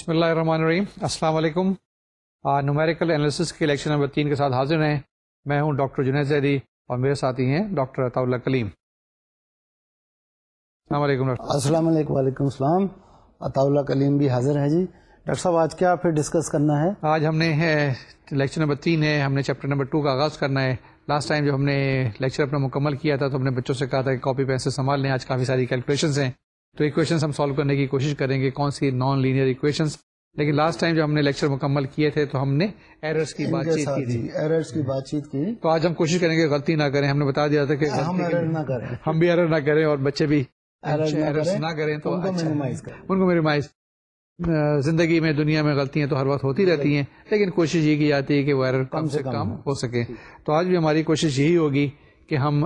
بسم اللہ الرحمن الرحیم السلام علیکم نومیریکل انالیسس کے لیکچر نمبر تین کے ساتھ حاضر ہیں میں ہوں ڈاکٹر جنید زیدی اور میرے ساتھی ہیں ڈاکٹر عطاء اللہ کلیم السلام علیکم السلام علیکم وعلیکم السلام عطاء اللہ کلیم بھی حاضر ہیں جی ڈاکٹر صاحب آج کیا پھر ڈسکس کرنا ہے آج ہم نے لیکچر نمبر تین ہے ہم نے چیپٹر نمبر ٹو کا آغاز کرنا ہے لاسٹ ٹائم جب ہم نے لیکچر اپنا مکمل کیا تھا تو ہم نے بچوں سے کہا تھا کہ کاپی پین سے لیں آج کافی ساری کیلکولیشنس ہیں تو اکویشن ہم سالو کرنے کی کوشش کریں گے کون سی نان لینئر اکویشن لیکن لاسٹ ٹائم جب ہم نے لیکچر مکمل کیے تھے تو ہم نے ایررز ایررز کی کی کی کی بات بات چیت چیت تو آج ہم کوشش کریں گے غلطی نہ کریں ہم نے بتا دیا تھا کہ ہم ایرر نہ کریں ہم بھی ایرر نہ کریں اور بچے بھی ایررز نہ کریں تو ان کو میں اچھا زندگی میں دنیا میں غلطیاں تو ہر وقت ہوتی رہتی ہیں لیکن کوشش یہ کی جاتی ہے کہ وہ ایرر کم سے کم ہو سکے تو آج بھی ہماری کوشش یہی ہوگی کہ ہم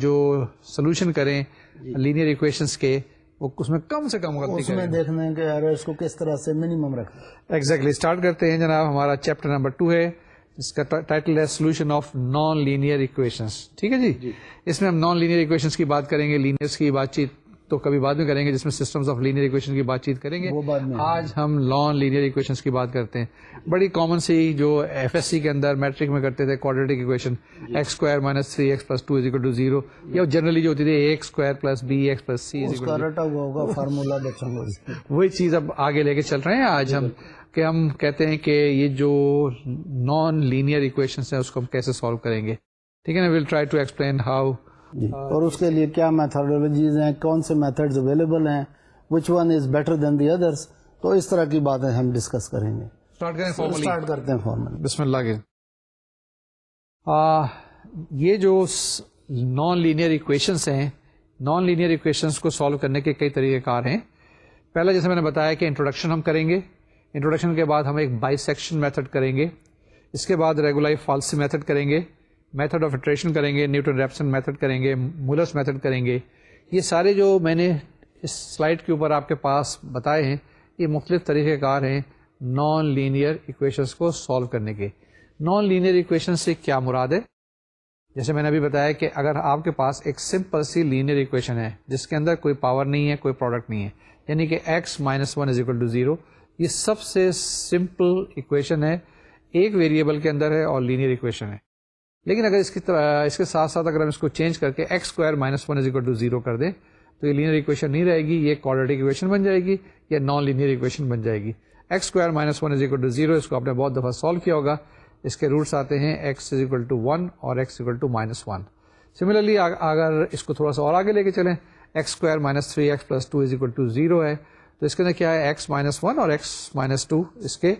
جو سلوشن کریں لینئر جی۔ اکویشنس کے وہ اس میں کم سے کم غلطی دیکھنے ہیں اس کو کس طرح سے منیمم رکھنا اسٹارٹ کرتے ہیں جناب ہمارا چیپٹر نمبر ٹو ہے کا ٹائٹل ہے solution of non linear equation ٹھیک ہے جی؟, جی اس میں ہم نان لینئر اکویشن کی بات کریں گے لینئرس کی بات چیت تو کبھی بعد میں کریں گے جس میں سسٹمز آف لینئر ایکویشن کی بات چیت کریں گے آج ہم لان لینئر ایکویشنز کی بات کرتے ہیں بڑی کامن سی جو ایف ایس سی کے اندر میٹرک میں کرتے تھے quadratic equation x square minus three x plus two is equal to zero یا جنرلی جو ہوتی تھی x square plus b x plus c وہی چیز اب آگے لے کے چل رہے ہیں آج ہم جی۔ کہ ہم کہتے ہیں کہ یہ جو نان لینئر ایکویشنس ہیں اس کو ہم کیسے سالو کریں گے ٹھیک ہے نا we'll try to explain how جی اور اس کے لیے کیا میتھڈولوجیز ہیں کون سے میتھڈز اویلیبل ہیں which one is better than the others تو اس طرح کی باتیں ہم ڈسکس کریں گے یہ جو نان لینئر اکویشنس ہیں نان لینئر اکویشنس کو سالو کرنے کے کئی طریقہ کار ہیں پہلا جیسے میں نے بتایا کہ انٹروڈکشن ہم کریں گے انٹروڈکشن کے بعد ہم ایک بائی سیکشن میتھڈ کریں گے اس کے بعد ریگولر فالسی میتھڈ کریں گے میتھڈ آف اٹریشن کریں گے نیوٹن ریپسن میتھڈ کریں گے مولس میتھڈ کریں گے یہ سارے جو میں نے اس سلائڈ کے اوپر آپ کے پاس بتائے ہیں یہ مختلف طریقہ کار ہیں نان لینئر ایکویشنس کو سالو کرنے کے نان لینئر اکویشن سے کیا مراد ہے جیسے میں نے ابھی بتایا کہ اگر آپ کے پاس ایک سمپل سی لینئر اکویشن ہے جس کے اندر کوئی پاور نہیں ہے کوئی پروڈکٹ نہیں ہے یعنی کہ x minus one is equal to zero یہ سب سے سمپل اکویشن ہے ایک ویریبل کے اندر ہے اور لینئر اکویشن ہے لیکن اگر اس کی اس کے ساتھ ساتھ اگر ہم اس کو چینج کر کے x square minus one is equal to zero کر دیں تو یہ لینئر اکویشن نہیں رہے گی یہ کوڈی اکویشن بن جائے گی یا نان لینئر اکویشن بن جائے گی x square minus one is equal to zero اس کو آپ نے بہت دفعہ سالو کیا ہوگا اس کے روٹس آتے ہیں x is equal to one اور x equal to minus one similarly اگر اس کو تھوڑا سا اور آگے لے کے چلیں x square minus three x plus two is equal to zero ہے تو اس کے اندر کیا ہے ایکس مائنس ون اور ایکس مائنس ٹو اس کے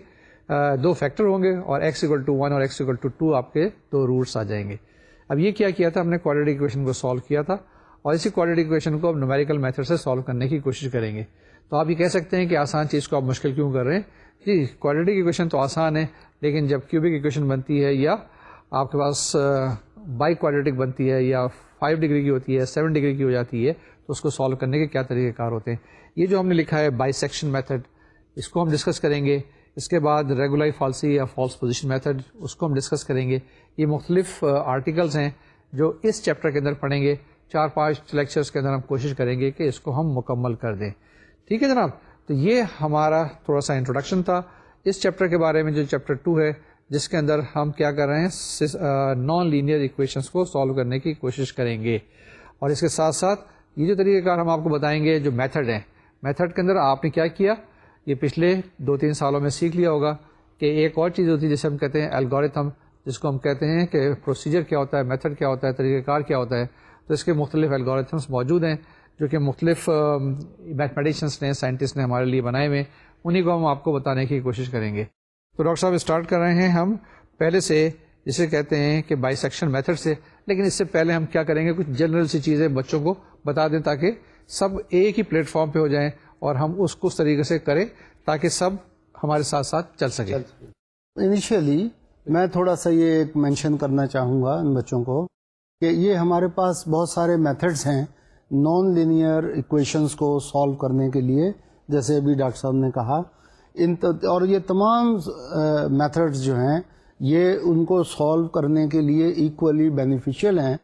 دو فیکٹر ہوں گے اور ایکس اکول ٹو ون اور ایکس اکول ٹو ٹو آپ کے دو روٹس آ جائیں گے اب یہ کیا کیا تھا ہم نے کوالٹی اکویشن کو سالو کیا تھا اور اسی کوالٹی اکویشن کو اب نومیریکل میتھڈ سے سالو کرنے کی کوشش کریں گے تو آپ یہ کہہ سکتے ہیں کہ آسان چیز کو آپ مشکل کیوں کر رہے ہیں جی کوالٹی اکویشن تو آسان ہے لیکن جب کیوبک اکویشن بنتی ہے یا آپ کے پاس بائی کوالٹک بنتی ہے یا فائیو ڈگری کی ہوتی ہے سیون ڈگری کی ہو جاتی ہے تو اس کو سالو کرنے کے کیا طریقہ کار ہوتے ہیں یہ جو ہم نے لکھا ہے بائی سیکشن میتھڈ اس کو ہم ڈسکس کریں گے اس کے بعد ریگولائی فالسی یا فالس پوزیشن میتھڈ اس کو ہم ڈسکس کریں گے یہ مختلف آرٹیکلس ہیں جو اس چیپٹر کے اندر پڑھیں گے چار پانچ لیکچرس کے اندر ہم کوشش کریں گے کہ اس کو ہم مکمل کر دیں ٹھیک ہے جناب تو یہ ہمارا تھوڑا سا انٹروڈکشن تھا اس چیپٹر کے بارے میں جو چیپٹر ٹو ہے جس کے اندر ہم کیا کر رہے ہیں نان لینئر اکویشنس کو سالو کرنے کی کوشش کریں گے اور اس کے ساتھ ساتھ یہ جو طریقہ کار ہم آپ کو بتائیں گے جو میتھڈ ہیں میتھڈ کے اندر آپ نے کیا کیا یہ پچھلے دو تین سالوں میں سیکھ لیا ہوگا کہ ایک اور چیز ہوتی ہے جسے ہم کہتے ہیں الگوریتھم جس کو ہم کہتے ہیں کہ پروسیجر کیا ہوتا ہے میتھڈ کیا ہوتا ہے طریقہ کار کیا ہوتا ہے تو اس کے مختلف الگوریتھمس موجود ہیں جو کہ مختلف میتھمیٹیشنس نے سائنٹسٹ نے ہمارے لیے بنائے ہوئے انہیں کو ہم آپ کو بتانے کی کوشش کریں گے تو ڈاکٹر صاحب اسٹارٹ کر رہے ہیں ہم پہلے سے جسے کہتے ہیں کہ بائی سیکشن میتھڈ سے لیکن اس سے پہلے ہم کیا کریں گے کچھ جنرل سی چیزیں بچوں کو بتا دیں تاکہ سب ایک ہی پلیٹ فارم پہ ہو جائیں اور ہم اس کو اس طریقے سے کریں تاکہ سب ہمارے ساتھ ساتھ چل سکے انیشیلی میں تھوڑا سا یہ ایک مینشن کرنا چاہوں گا ان بچوں کو کہ یہ ہمارے پاس بہت سارے میتھڈس ہیں نان لینئر اکویشنس کو سالو کرنے کے لیے جیسے ابھی ڈاکٹر صاحب نے کہا ان اور یہ تمام میتھڈز جو ہیں یہ ان کو سالو کرنے کے لیے ایکولی بینیفیشیل ہیں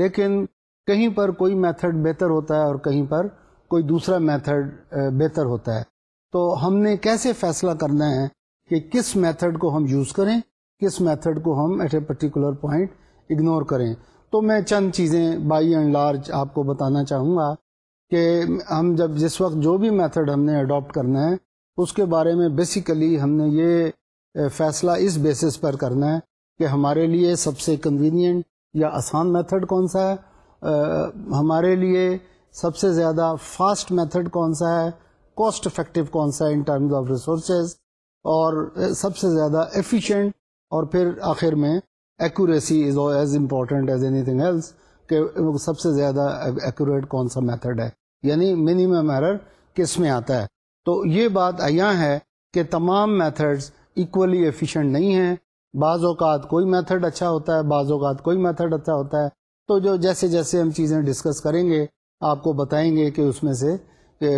لیکن کہیں پر کوئی میتھڈ بہتر ہوتا ہے اور کہیں پر کوئی دوسرا میتھڈ بہتر ہوتا ہے تو ہم نے کیسے فیصلہ کرنا ہے کہ کس میتھڈ کو ہم یوز کریں کس میتھڈ کو ہم at a particular point ignore کریں تو میں چند چیزیں بائی اینڈ لارج آپ کو بتانا چاہوں گا کہ ہم جب جس وقت جو بھی میتھڈ ہم نے اڈاپٹ کرنا ہے اس کے بارے میں بیسیکلی ہم نے یہ فیصلہ اس بیسس پر کرنا ہے کہ ہمارے لیے سب سے کنوینئنٹ یا آسان میتھڈ کون سا ہے ہمارے لیے سب سے زیادہ فاسٹ میتھڈ کون سا ہے کوسٹ افیکٹو کون سا ہے ان ٹرمز آف ریسورسز اور سب سے زیادہ ایفیشینٹ اور پھر آخر میں accuracy is oh as important as anything else کہ سب سے زیادہ ایکوریٹ کون سا میتھڈ ہے یعنی منیمم ایرر کس میں آتا ہے تو یہ بات عیاں ہے کہ تمام میتھڈز ایکولی ایفیشینٹ نہیں ہیں بعض اوقات کوئی میتھڈ اچھا ہوتا ہے بعض اوقات کوئی میتھڈ اچھا ہوتا ہے تو جو جیسے جیسے ہم چیزیں ڈسکس کریں گے آپ کو بتائیں گے کہ اس میں سے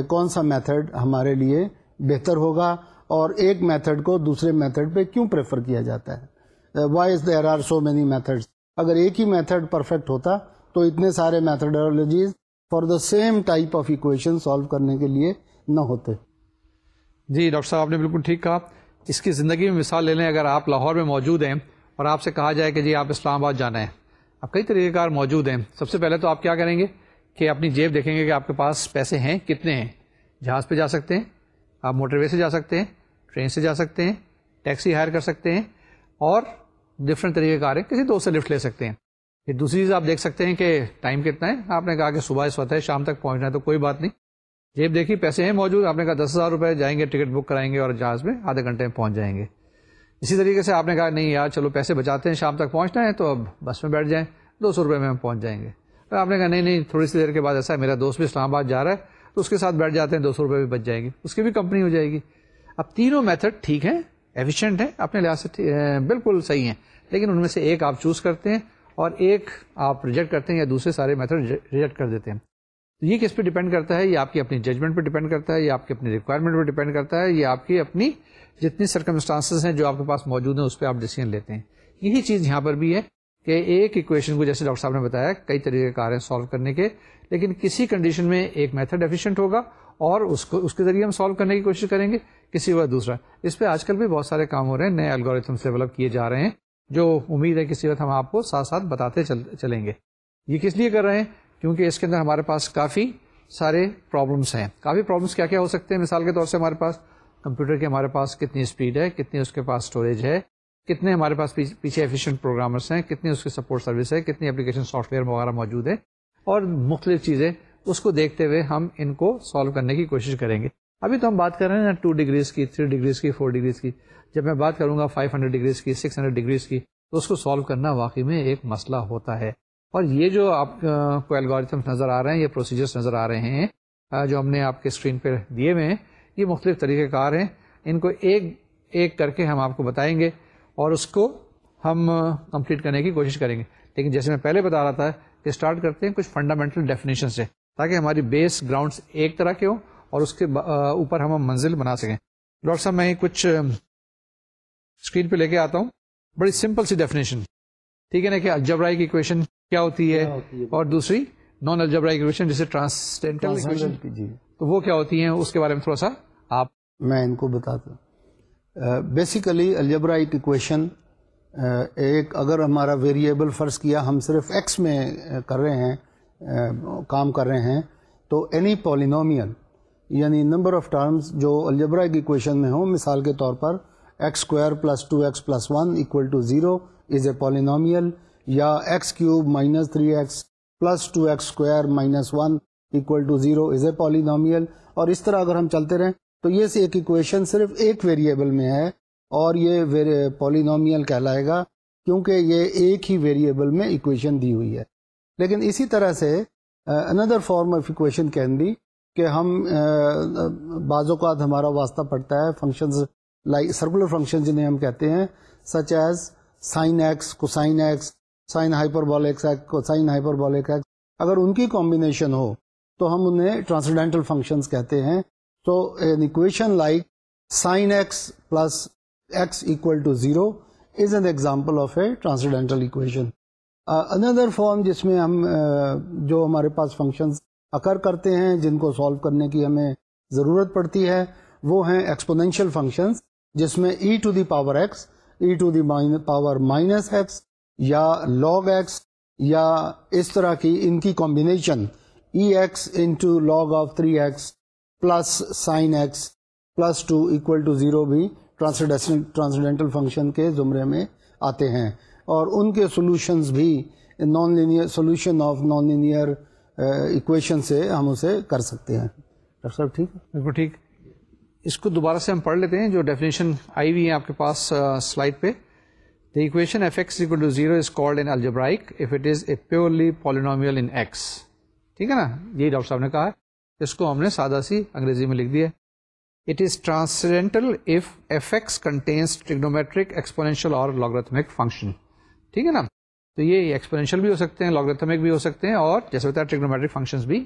کون سا میتھڈ ہمارے لیے بہتر ہوگا اور ایک میتھڈ کو دوسرے میتھڈ پہ کیوں پریفر کیا جاتا ہے why's there are so many methods اگر ایک ہی میتھڈ پرفیکٹ ہوتا تو اتنے سارے methodologies for the same type of equation solve کرنے کے لیے نہ ہوتے جی ڈاکٹر صاحب آپ نے بالکل ٹھیک کہا اس کی زندگی میں مثال لے لیں اگر آپ لاہور میں موجود ہیں اور آپ سے کہا جائے کہ جی آپ اسلام آباد جانا ہے آپ کئی طریقہ کار موجود ہیں سب سے پہلے تو آپ کیا کریں گے کہ اپنی جیب دیکھیں گے کہ آپ کے پاس پیسے ہیں کتنے ہیں جہاز پہ جا سکتے ہیں آپ موٹر وے سے جا سکتے ہیں ٹرین سے جا سکتے ہیں ٹیکسی ہائر کر سکتے ہیں اور ڈفرینٹ طریقے کا ہیں کسی دوست سے لفٹ لے سکتے ہیں یہ دوسری چیز آپ دیکھ سکتے ہیں کہ ٹائم کتنا ہے آپ نے کہا کہ صبح اس وقت ہے شام تک پہنچنا ہے تو کوئی بات نہیں جیب دیکھی پیسے ہیں موجود آپ نے کہا دس ہزار روپئے جائیں گے ٹکٹ بک کرائیں گے اور جہاز میں آدھے گھنٹے میں پہنچ جائیں گے اسی طریقے سے آپ نے کہا نہیں یار چلو پیسے بچاتے ہیں شام تک پہنچنا ہے تو اب بس میں بیٹھ جائیں دو سو روپئے میں ہم پہنچ جائیں گے آپ نے کہا نہیں نہیں تھوڑی سی دیر کے بعد ایسا ہے میرا دوست بھی اسلام آباد جا رہا ہے تو اس کے ساتھ بیٹھ جاتے ہیں دو سو روپئے بھی بچ جائیں گے اس کی بھی کمپنی ہو جائے گی اب تینوں میتھڈ ٹھیک ہیں ایفیشینٹ ہیں اپنے لحاظ سے بالکل صحیح ہیں لیکن ان میں سے ایک آپ چوز کرتے ہیں اور ایک آپ ریجیکٹ کرتے ہیں یا دوسرے سارے میتھڈ ریجیکٹ کر دیتے ہیں تو یہ کس پہ ڈپینڈ کرتا ہے یہ آپ کی اپنی ججمنٹ پہ ڈپینڈ کرتا ہے یا آپ کی اپنی ریکوائرمنٹ پہ ڈپینڈ کرتا ہے یہ آپ کی اپنی جتنی سرکمسٹانسز ہیں جو آپ کے پاس موجود ہیں اس پہ آپ ڈیسیزن لیتے ہیں یہی چیز یہاں پر بھی ہے کہ ایک اکویشن کو جیسے ڈاکٹر صاحب نے بتایا کئی طریقے کار ہیں سالو کرنے کے لیکن کسی کنڈیشن میں ایک میتھڈ ایفیشینٹ ہوگا اور اس کو اس کے ذریعے ہم سالو کرنے کی کوشش کریں گے کسی وقت دوسرا اس پہ آج کل بھی بہت سارے کام ہو رہے ہیں نئے الگوریتھمس ڈیولپ کیے جا رہے ہیں جو امید ہے کسی وقت ہم آپ کو ساتھ ساتھ بتاتے چل, چلیں گے یہ کس لیے کر رہے ہیں کیونکہ اس کے اندر ہمارے پاس کافی سارے پرابلمس ہیں کافی پرابلمس کیا کیا ہو سکتے ہیں مثال کے طور سے ہمارے پاس کمپیوٹر کے ہمارے پاس کتنی اسپیڈ ہے کتنی اس کے پاس اسٹوریج ہے کتنے ہمارے پاس پیچھے ایفیشینٹ پروگرامرس ہیں کتنی اس کی سپورٹ سروس ہے کتنی اپلیکیشن سافٹ ویئر وغیرہ موجود ہے اور مختلف چیزیں اس کو دیکھتے ہوئے ہم ان کو سالو کرنے کی کوشش کریں گے ابھی تو ہم بات کر رہے ہیں نا ٹو ڈگریز کی تھری ڈگریز کی فور ڈگریز کی جب میں بات کروں گا فائیو ہنڈریڈ ڈگریز کی سکس ہنڈریڈ ڈگریز کی تو اس کو سالو کرنا واقعی میں ایک مسئلہ ہوتا ہے اور یہ جو آپ کو ایلگوریٹم نظر آ رہے ہیں یہ پروسیجرس نظر آ رہے ہیں جو ہم نے آپ کے اسکرین پہ دیے ہوئے ہیں یہ مختلف طریقہ کار ہیں ان کو ایک ایک کر کے ہم آپ کو بتائیں گے اور اس کو ہم کمپلیٹ کرنے کی کوشش کریں گے لیکن جیسے میں پہلے بتا رہا تھا کہ اسٹارٹ کرتے ہیں کچھ فنڈامنٹل ڈیفینیشن سے تاکہ ہماری بیس گراؤنڈس ایک طرح کے ہوں اور اس کے اوپر ہم منزل بنا سکیں ڈاکٹر صاحب میں کچھ اسکرین پہ لے کے آتا ہوں بڑی سمپل سی ڈیفینیشن ٹھیک ہے نا کہ الجبرائی کی اکویشن کیا ہوتی ہے اور دوسری نان الجبرائی اکویشن جسے ٹرانسٹینٹل جی۔ تو وہ کیا ہوتی ہیں اس کے بارے میں تھوڑا سا آپ میں ان کو بتاتا ہوں بیسیکلی الجبرائٹ اکویشن ایک اگر ہمارا ویریبل فرض کیا ہم صرف ایکس میں کر رہے ہیں کام کر رہے ہیں تو اینی پولینومیل یعنی نمبر آف ٹرمز جو الجبرائٹ اکویشن میں ہوں مثال کے طور پر x square plus two x plus one equal to zero is a polynomial یا x cube minus three x plus two x square minus one equal to zero is a polynomial اور اس طرح اگر ہم چلتے رہیں تو یہ ایک ایکویشن صرف ایک ویریبل میں ہے اور یہ پولینومیل کہلائے گا کیونکہ یہ ایک ہی ویریبل میں اکویشن دی ہوئی ہے لیکن اسی طرح سے اندر form of equation can the کہ ہم بعض اوقات ہمارا واسطہ پڑتا ہے فنکشنز لائک سرکولر فنکشن جنہیں ہم کہتے ہیں such as sine x cosine x sine hyperbolic x cosine hyperbolic x اگر ان کی کمبینیشن ہو تو ہم انہیں ٹرانسڈینٹل فنکشنز کہتے ہیں تو an equation like sine x plus x equal to zero is an example of a transcendental equation another form جس میں ہم uh, جو ہمارے پاس فنکشنز اکر کرتے ہیں جن کو سالو کرنے کی ہمیں ضرورت پڑتی ہے وہ ہیں ایکسپونینشیل فنکشنز جس میں e to the power x e to the power minus x یا لاگ ایکس یا اس طرح کی ان کی combination e x into log of three x plus sine x plus two equal to zero بھی ٹرانسڈینٹل فنکشن کے زمرے میں آتے ہیں اور ان کے سولوشنز بھی non linear solution of non linear equation سے ہم اسے کر سکتے ہیں ڈاکٹر صاحب ٹھیک بالکل ٹھیک اس کو دوبارہ سے ہم پڑھ لیتے ہیں جو ڈیفینیشن آئی ہوئی ہے آپ کے پاس سلائڈ پہ the equation f x to zero is called an algebraic if it is a purely polynomial in x ٹھیک ہے نا یہی ڈاکٹر صاحب نے کہا ہے اس کو ہم نے سادہ سی انگریزی میں لکھ دیا it is transcendental if f x contains trigonometric exponential اور لاگرتھمک فنکشن ٹھیک ہے نا تو یہ ایکسپونینشیل بھی ہو سکتے ہیں لاگرتھمک بھی ہو سکتے ہیں اور جیسے بتایا ٹریگنومیٹرک فنکشنس بھی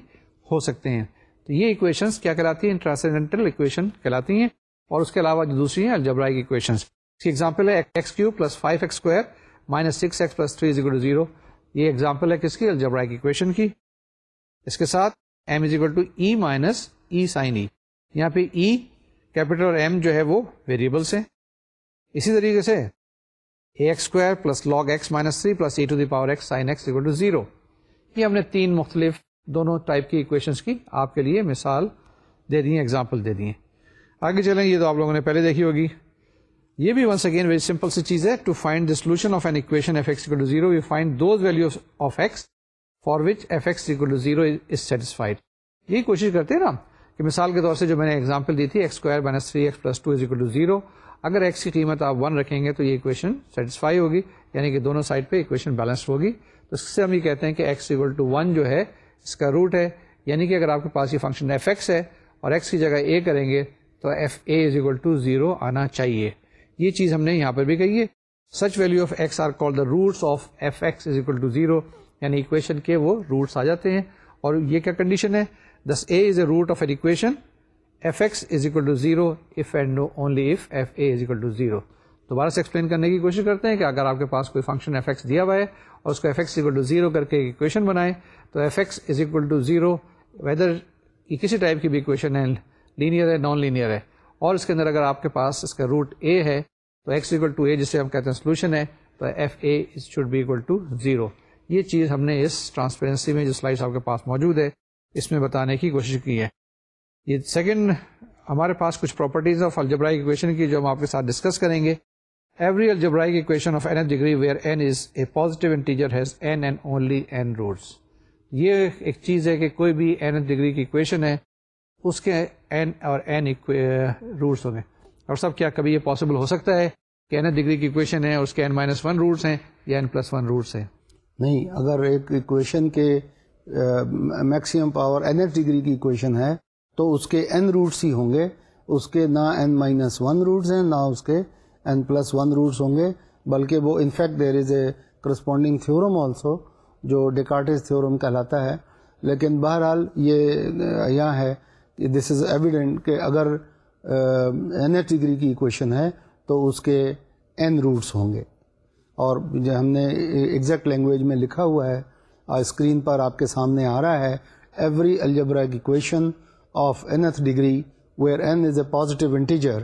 ہو سکتے ہیں تو یہ اکویشنس کیا کہلاتی ہیں ٹرانسڈینٹل اکویشن کہلاتی ہیں اور اس کے علاوہ جو دوسری ہیں الجبرائک ایگزامپل ہے کس کی الجبرائک اکویشن کی اس کے ساتھ m is equal to e minus e sine e یہاں پہ ای اور ایم جو ہے وہ ویریبلس ہیں اسی طریقے سے e یہ ہم نے تین مختلف دونوں ٹائپ کی اکویشن کی آپ کے لیے مثال دے دی ایگزامپل دے دیے آگے چلیں یہ تو آپ لوگوں نے پہلے دیکھی ہوگی یہ بھی ونس اگین ویری سمپل سی چیز ہے to find those value of x for which f x equal to zero satisfied یہ کوشش کرتے ہیں نا کہ مثال کے طور سے جو میں نے ایگزامپل دی تھی x x square minus three plus two is equal to zero اگر ایکس کی قیمت آپ ون رکھیں گے تو یہ اکویشن سیٹسفائی ہوگی یعنی کہ دونوں سائڈ پہ اکویشن بیلنس ہوگی تو اس سے ہم یہ کہتے ہیں کہ ایکس ٹو ون جو ہے اس کا روٹ ہے یعنی کہ اگر آپ کے پاس یہ فنکشن ایف ایکس ہے اور ایکس کی جگہ اے کریں گے تو f a is equal to zero آنا چاہیے یہ چیز ہم نے یہاں پر بھی کہی ہے such value of x are call the roots of f x is equal to zero یعنی اکویشن کے وہ روٹس آ جاتے ہیں اور یہ کیا کنڈیشن ہے this a is a root of an equation f x is equal to zero if and no only if f a is equal to zero دوبارہ سے ایکسپلین کرنے کی کوشش کرتے ہیں کہ اگر آپ کے پاس کوئی function f f x x دیا ہوا ہے اور اس کو ٹو زیرو کر کے اکویشن بنائے تو f x is equal to zero whether یہ کسی ٹائپ کی بھی اکویشن ہے ہے لینئر نان لینئر ہے اور اس کے اندر اگر آپ کے پاس اس کا روٹ اے ہے تو ایکس اکول ٹو اے جسے ہم کہتے ہیں سولوشن ہے تو f a should be equal to zero یہ چیز ہم نے اس ٹرانسپیرنسی میں جو سلائی صاحب کے پاس موجود ہے اس میں بتانے کی کوشش کی ہے یہ سیکنڈ ہمارے پاس کچھ پراپرٹیز آف الجبرائی اکویشن کی جو ہم آپ کے ساتھ ڈسکس کریں گے every algebraic degree where n is a positive integer has n n only n roots یہ ایک چیز ہے کہ کوئی بھی این ڈگری کی اکویشن ہے اس کے این اور این روٹس ہوں گے اور سب کیا کبھی یہ پاسبل ہو سکتا ہے کہ این ڈگری کی اکویشن ہے اس کے این مائنس ون روٹس ہیں یا این پلس ون روٹس ہیں نہیں اگر ایک ایکویشن کے maximum power n f degree کی اکویشن ہے تو اس کے این روٹس ہی ہوں گے اس کے نہ این مائنس ون روٹس ہیں نہ اس کے این پلس ون روٹس ہوں گے بلکہ وہ in fact there is a corresponding theorem also جو ڈیکارٹیز تھیورم کہلاتا ہے لیکن بہرحال یہ یہاں ہے کہ دس از ایویڈنٹ کہ اگر این ایف ڈگری کی اکویشن ہے تو اس کے این روٹس ہوں گے اور جو ہم نے ایگزیکٹ لینگویج میں لکھا ہوا ہے اور اسکرین پر آپ کے سامنے آ رہا ہے every algebra equation of nth degree where n is a positive integer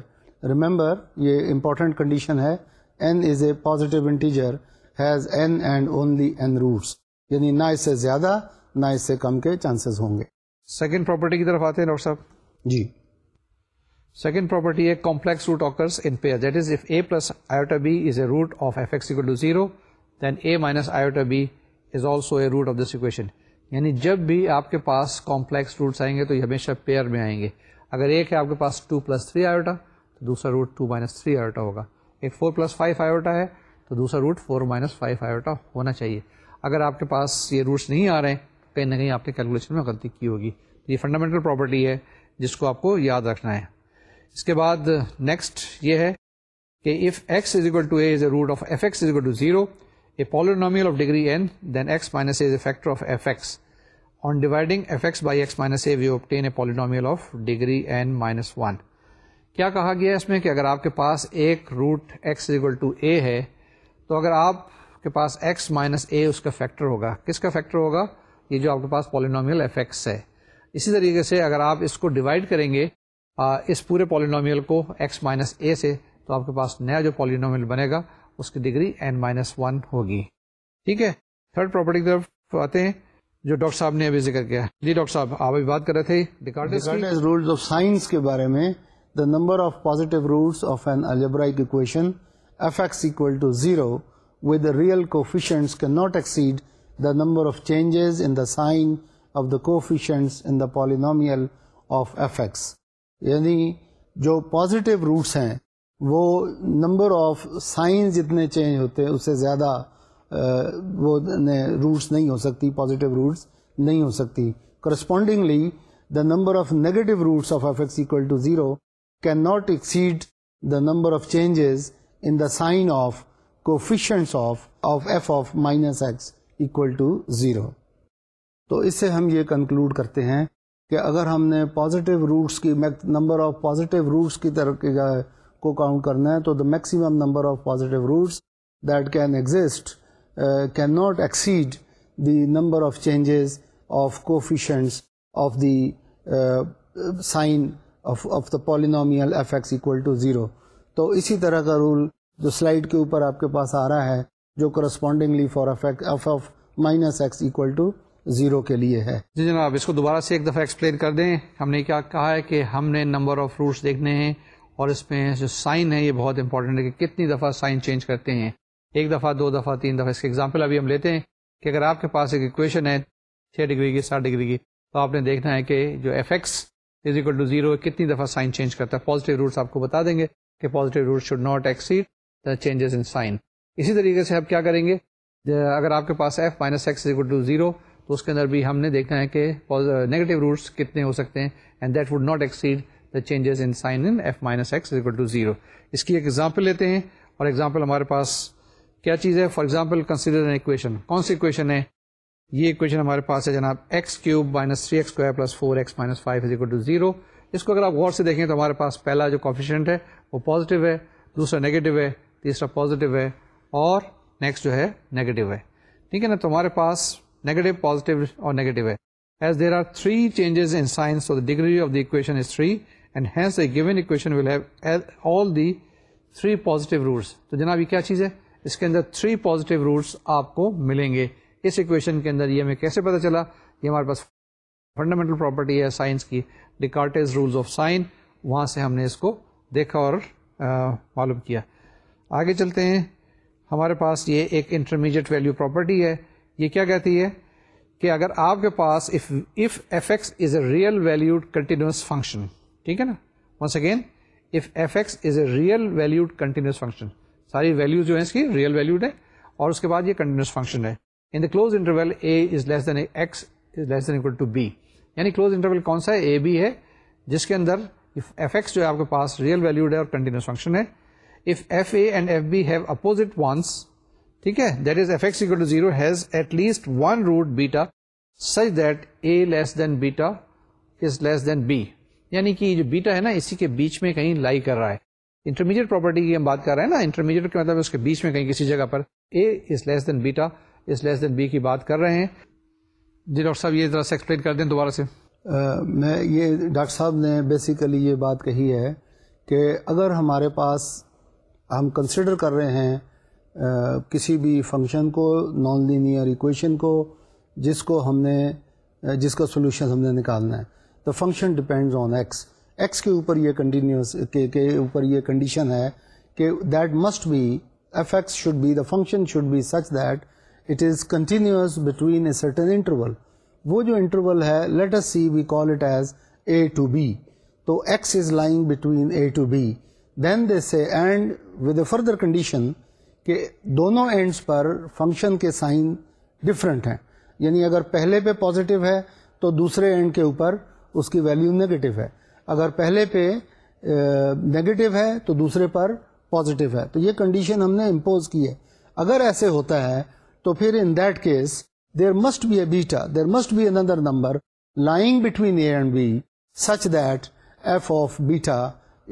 remember یہ امپورٹنٹ کنڈیشن ہے n is a positive integer has n and only n roots یعنی نہ اس سے زیادہ نہ اس سے کم کے چانسز ہوں گے سیکنڈ پراپرٹی کی طرف آتے ہیں ڈاکٹر صاحب جی سیکنڈ پراپرٹی ہے complex root occurs in pair that is if a plus iota b is a root of f x equal to zero then a minus iota b is also a root of this equation یعنی جب بھی آپ کے پاس complex roots آئیں گے تو یہ ہمیشہ پیئر میں آئیں گے اگر ایک ہے آپ کے پاس ٹو پلس تھری آئیوٹا تو دوسرا root two minus three iota ہوگا ایک فور پلس فائیو آئیوٹا ہے تو دوسرا root four minus five iota ہونا چاہیے اگر آپ کے پاس یہ روٹس نہیں آ رہے ہیں کہیں نہ کہیں آپ نے کیلکولیشن میں غلطی کی ہوگی یہ فنڈامنٹل پراپرٹی ہے جس کو آپ کو یاد رکھنا ہے اس کے بعد نیکسٹ یہ ہے کہ if is equal to a is a root of f x is equal to zero a of degree n then x minus a is a polynomial of degree n minus one کیا کہا گیا اس میں کہ اگر آپ کے پاس ایک root x equal to a ہے تو اگر آپ کے پاس ایکس مائنس اے اس کا فیکٹر ہوگا کس کا فیکٹر ہوگا یہ جو آپ کے پاس پالینومیل ایف ایکس ہے اسی طریقے سے اگر آپ اس کو ڈیوائڈ کریں گے اس پورے پالینومیل کو ایکس مائنس اے سے تو آپ کے پاس نیا جو پالینومیل بنے گا اس کی ڈگری این مائنس ون ہوگی ٹھیک ہے تھرڈ پراپرٹی کی طرف آتے ہیں جو ڈاکٹر صاحب نے ابھی ذکر کیا جی ڈاکٹر صاحب آپ ابھی بات کر رہے تھے رولس آف سائنس کے بارے میں the number of positive rules of an algebraic equation f x equal to zero with real coefficients کی not exceed the number of changes in the sign of the coefficients in the polynomial of f x یعنی جو positive roots ہیں وہ number of signs جتنے change ہوتے ہیں اس سے زیادہ وہ روٹس نہیں ہو سکتی پازیٹیو روٹس نہیں ہو سکتی correspondingly the number of negative roots of f x equal to zero can not exceed the number of changes in the sign of of of f of minus x equal to zero تو اس سے ہم یہ conclude کرتے ہیں کہ اگر ہم نے پازیٹیو روٹس کی نمبر آف پازیٹیو روٹس کی کی جائے کو کاؤنٹ کرنا ہے تو the maximum number of positive roots that can exist can not exceed the number of changes of coefficients of the sign of the polynomial x equal to zero تو اسی طرح کا رول جو سلائڈ کے اوپر آپ کے پاس آ رہا ہے جو correspondingly for f of minus x equal to zero کے لیے ہے جی جناب اس کو دوبارہ سے ایک دفعہ ایکسپلین کر دیں ہم نے کیا کہا ہے کہ ہم نے نمبر آف روٹس دیکھنے ہیں اور اس میں جو سائن ہے یہ بہت امپورٹنٹ ہے کہ کتنی دفعہ سائن چینج کرتے ہیں ایک دفعہ دو دفعہ تین دفعہ اس کے ایگزامپل ابھی ہم لیتے ہیں کہ اگر آپ کے پاس ایک اکویشن ہے چھ ڈگری کی سات ڈگری کی تو آپ نے دیکھنا ہے کہ جو f x is equal to zero کتنی دفعہ سائن چینج کرتا ہے پازیٹیو روٹس آپ کو بتا دیں گے کہ positive roots should not exceed the changes in sign اسی طریقے سے آپ کیا کریں گے اگر آپ کے پاس f minus x is equal to zero تو اس کے اندر بھی ہم نے دیکھنا ہے کہ نیگیٹو روٹس کتنے ہو سکتے ہیں and that would not exceed the changes in sign in f minus x equal to zero اس کی ایک ایگزامپل لیتے ہیں اور ایگزامپل ہمارے پاس کیا چیز ہے for example consider an equation کون سی ایکویشن ہے یہ ایکویشن ہمارے پاس ہے جناب x cube minus three x square plus four x minus five equal to zero اس کو اگر آپ غور سے دیکھیں تو ہمارے پاس پہلا جو کافیشن ہے وہ پازیٹیو ہے دوسرا نگیٹو ہے تیسرا پازیٹیو ہے اور نیکسٹ جو ہے نگیٹو ہے ٹھیک ہے نا تو ہمارے پاس نیگیٹو are اور نیگیٹو ہے as there are three changes in signs degree of and a given equation will have all the three positive positive تو جناب یہ کیا چیز ہے اس کے اندر تھری پازیٹیو روٹس آپ کو ملیں گے اس اکویشن کے اندر یہ ہمیں کیسے پتا چلا یہ ہمارے پاس فنڈامنٹل پراپرٹی ہے سائنس کی Descartes rules rules of sign وہاں سے ہم نے اس کو دیکھا اور معلوم کیا آگے چلتے ہیں ہمارے پاس یہ ایک انٹرمیڈیٹ ویلو پراپرٹی ہے یہ کیا کہتی ہے کہ اگر آپ کے پاس if f x is a real valued continuous function ٹھیک ہے نا once again if f x is a real valued continuous function ساری ویلیوز جو ہیں اس کی ریئل ویلیوڈ ہے اور اس کے بعد یہ کنٹینیوس فنکشن ہے in the closed interval a is less than x is less than equal to b یعنی کلوز انٹرول کون سا ہے اے بی ہے جس کے اندر ایف ایکس جو ہے آپ کے پاس ریئل ویلیوڈ ہے اور کنٹینیوس فنکشن ہے if f a and f b have opposite ones ٹھیک ہے that is f x to zero has at least one root beta such that a less than beta is less than b یعنی کہ جو بیٹا ہے نا اسی کے بیچ میں کہیں لائی کر رہا ہے انٹرمیڈیٹ پراپرٹی کی ہم بات کر رہے ہیں نا انٹرمیڈیٹ کے مطلب اس کے بیچ میں کہیں کسی جگہ پر اے is less than beta is less than be کی بات کر رہے ہیں جی ڈاکٹر صاحب یہ ذرا سے ایکسپلین کر دیں دوبارہ سے میں یہ ڈاکٹر صاحب نے بیسیکلی یہ بات کہی ہے کہ اگر ہمارے پاس ہم کنسیڈر کر رہے ہیں کسی بھی فنکشن کو نان لینیئر ایکویشن کو جس کو ہم نے جس کا سولوشن ہم نے نکالنا ہے the function depends on x x کے اوپر یہ کنٹینیوس کے اوپر یہ کنڈیشن ہے کہ that must be f x should be the function should be such that it is continuous between a certain interval وہ جو انٹرول ہے let's see we call it as a to b تو x is lying between a to b then they say and with a further condition کہ دونوں ends پر function کے sign different ہیں یعنی اگر پہلے پہ پازیٹیو ہے تو دوسرے اینڈ کے اوپر اس کی ویلیو نگیٹو ہے اگر پہلے پہ نگیٹو ہے تو دوسرے پر پازیٹیو ہے تو یہ کنڈیشن ہم نے امپوز کی ہے اگر ایسے ہوتا ہے تو پھر in that case there must be a beta there must be another number lying between a and b such that f of beta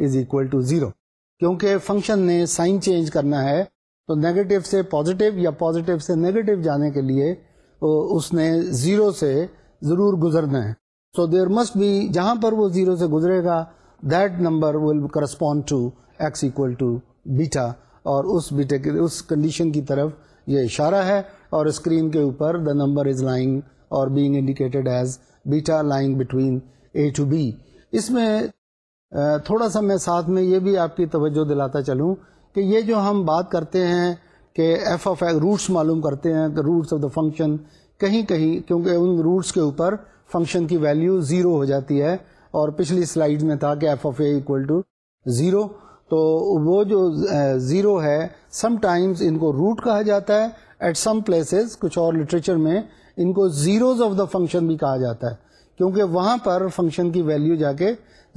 is equal to zero کیونکہ فنکشن نے سائن چینج کرنا ہے تو نگیٹو سے positive یا positive سے negative جانے کے لیے اس نے زیرو سے ضرور گزرنا ہے سو دیئر مسٹ بی جہاں پر وہ زیرو سے گزرے گا that number will correspond to x equal to beta اور اس بیٹے کے اس کنڈیشن کی طرف یہ اشارہ ہے اور اسکرین کے اوپر دا نمبر از لائنگ اور being indicated as beta lying between a to b اس میں تھوڑا سا میں ساتھ میں یہ بھی آپ کی توجہ دلاتا چلوں کہ یہ جو ہم بات کرتے ہیں کہ ایف آف روٹس معلوم کرتے ہیں تو روٹس آف دا فنکشن کہیں کہیں کیونکہ ان روٹس کے اوپر فنکشن کی ویلیو زیرو ہو جاتی ہے اور پچھلی سلائیڈ میں تھا کہ f of a equal to zero تو وہ جو زیرو eh, ہے سم ٹائمز ان کو روٹ کہا جاتا ہے ایٹ سم پلیسز کچھ اور لٹریچر میں ان کو زیروز آف دا فنکشن بھی کہا جاتا ہے کیونکہ وہاں پر فنکشن کی ویلیو جا کے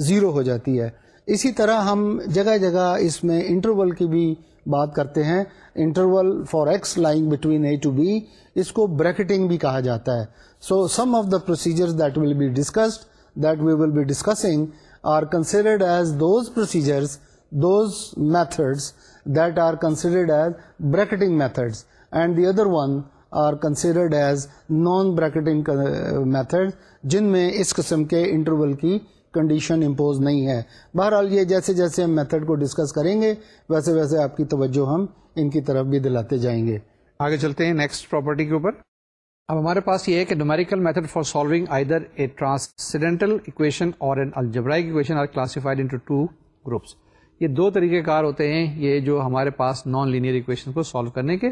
زیرو ہو جاتی ہے اسی طرح ہم جگہ جگہ اس میں انٹرول کی بھی بات کرتے ہیں interval for x lying between a to b اس کو بریکٹنگ بھی کہا جاتا ہے so some of the procedures that will be discussed that we will be discussing are considered as those procedures those methods that are considered as bracketing methods and the other one are considered as non bracketing method جن میں اس قسم کے interval کی condition impose نہیں ہے بہرحال یہ جیسے جیسے ہم میتھڈ کو ڈسکس کریں گے ویسے ویسے آپ کی توجہ ہم ان کی طرف بھی دلاتے جائیں گے آگے چلتے ہیں نیکسٹ پراپرٹی کے اوپر اب ہمارے پاس یہ ہے کہ numerical method for a transcendental equation اور an equation are classified into two groups یہ دو طریقے کار ہوتے ہیں یہ جو ہمارے پاس نان لینئر اکویشن کو سالو کرنے کے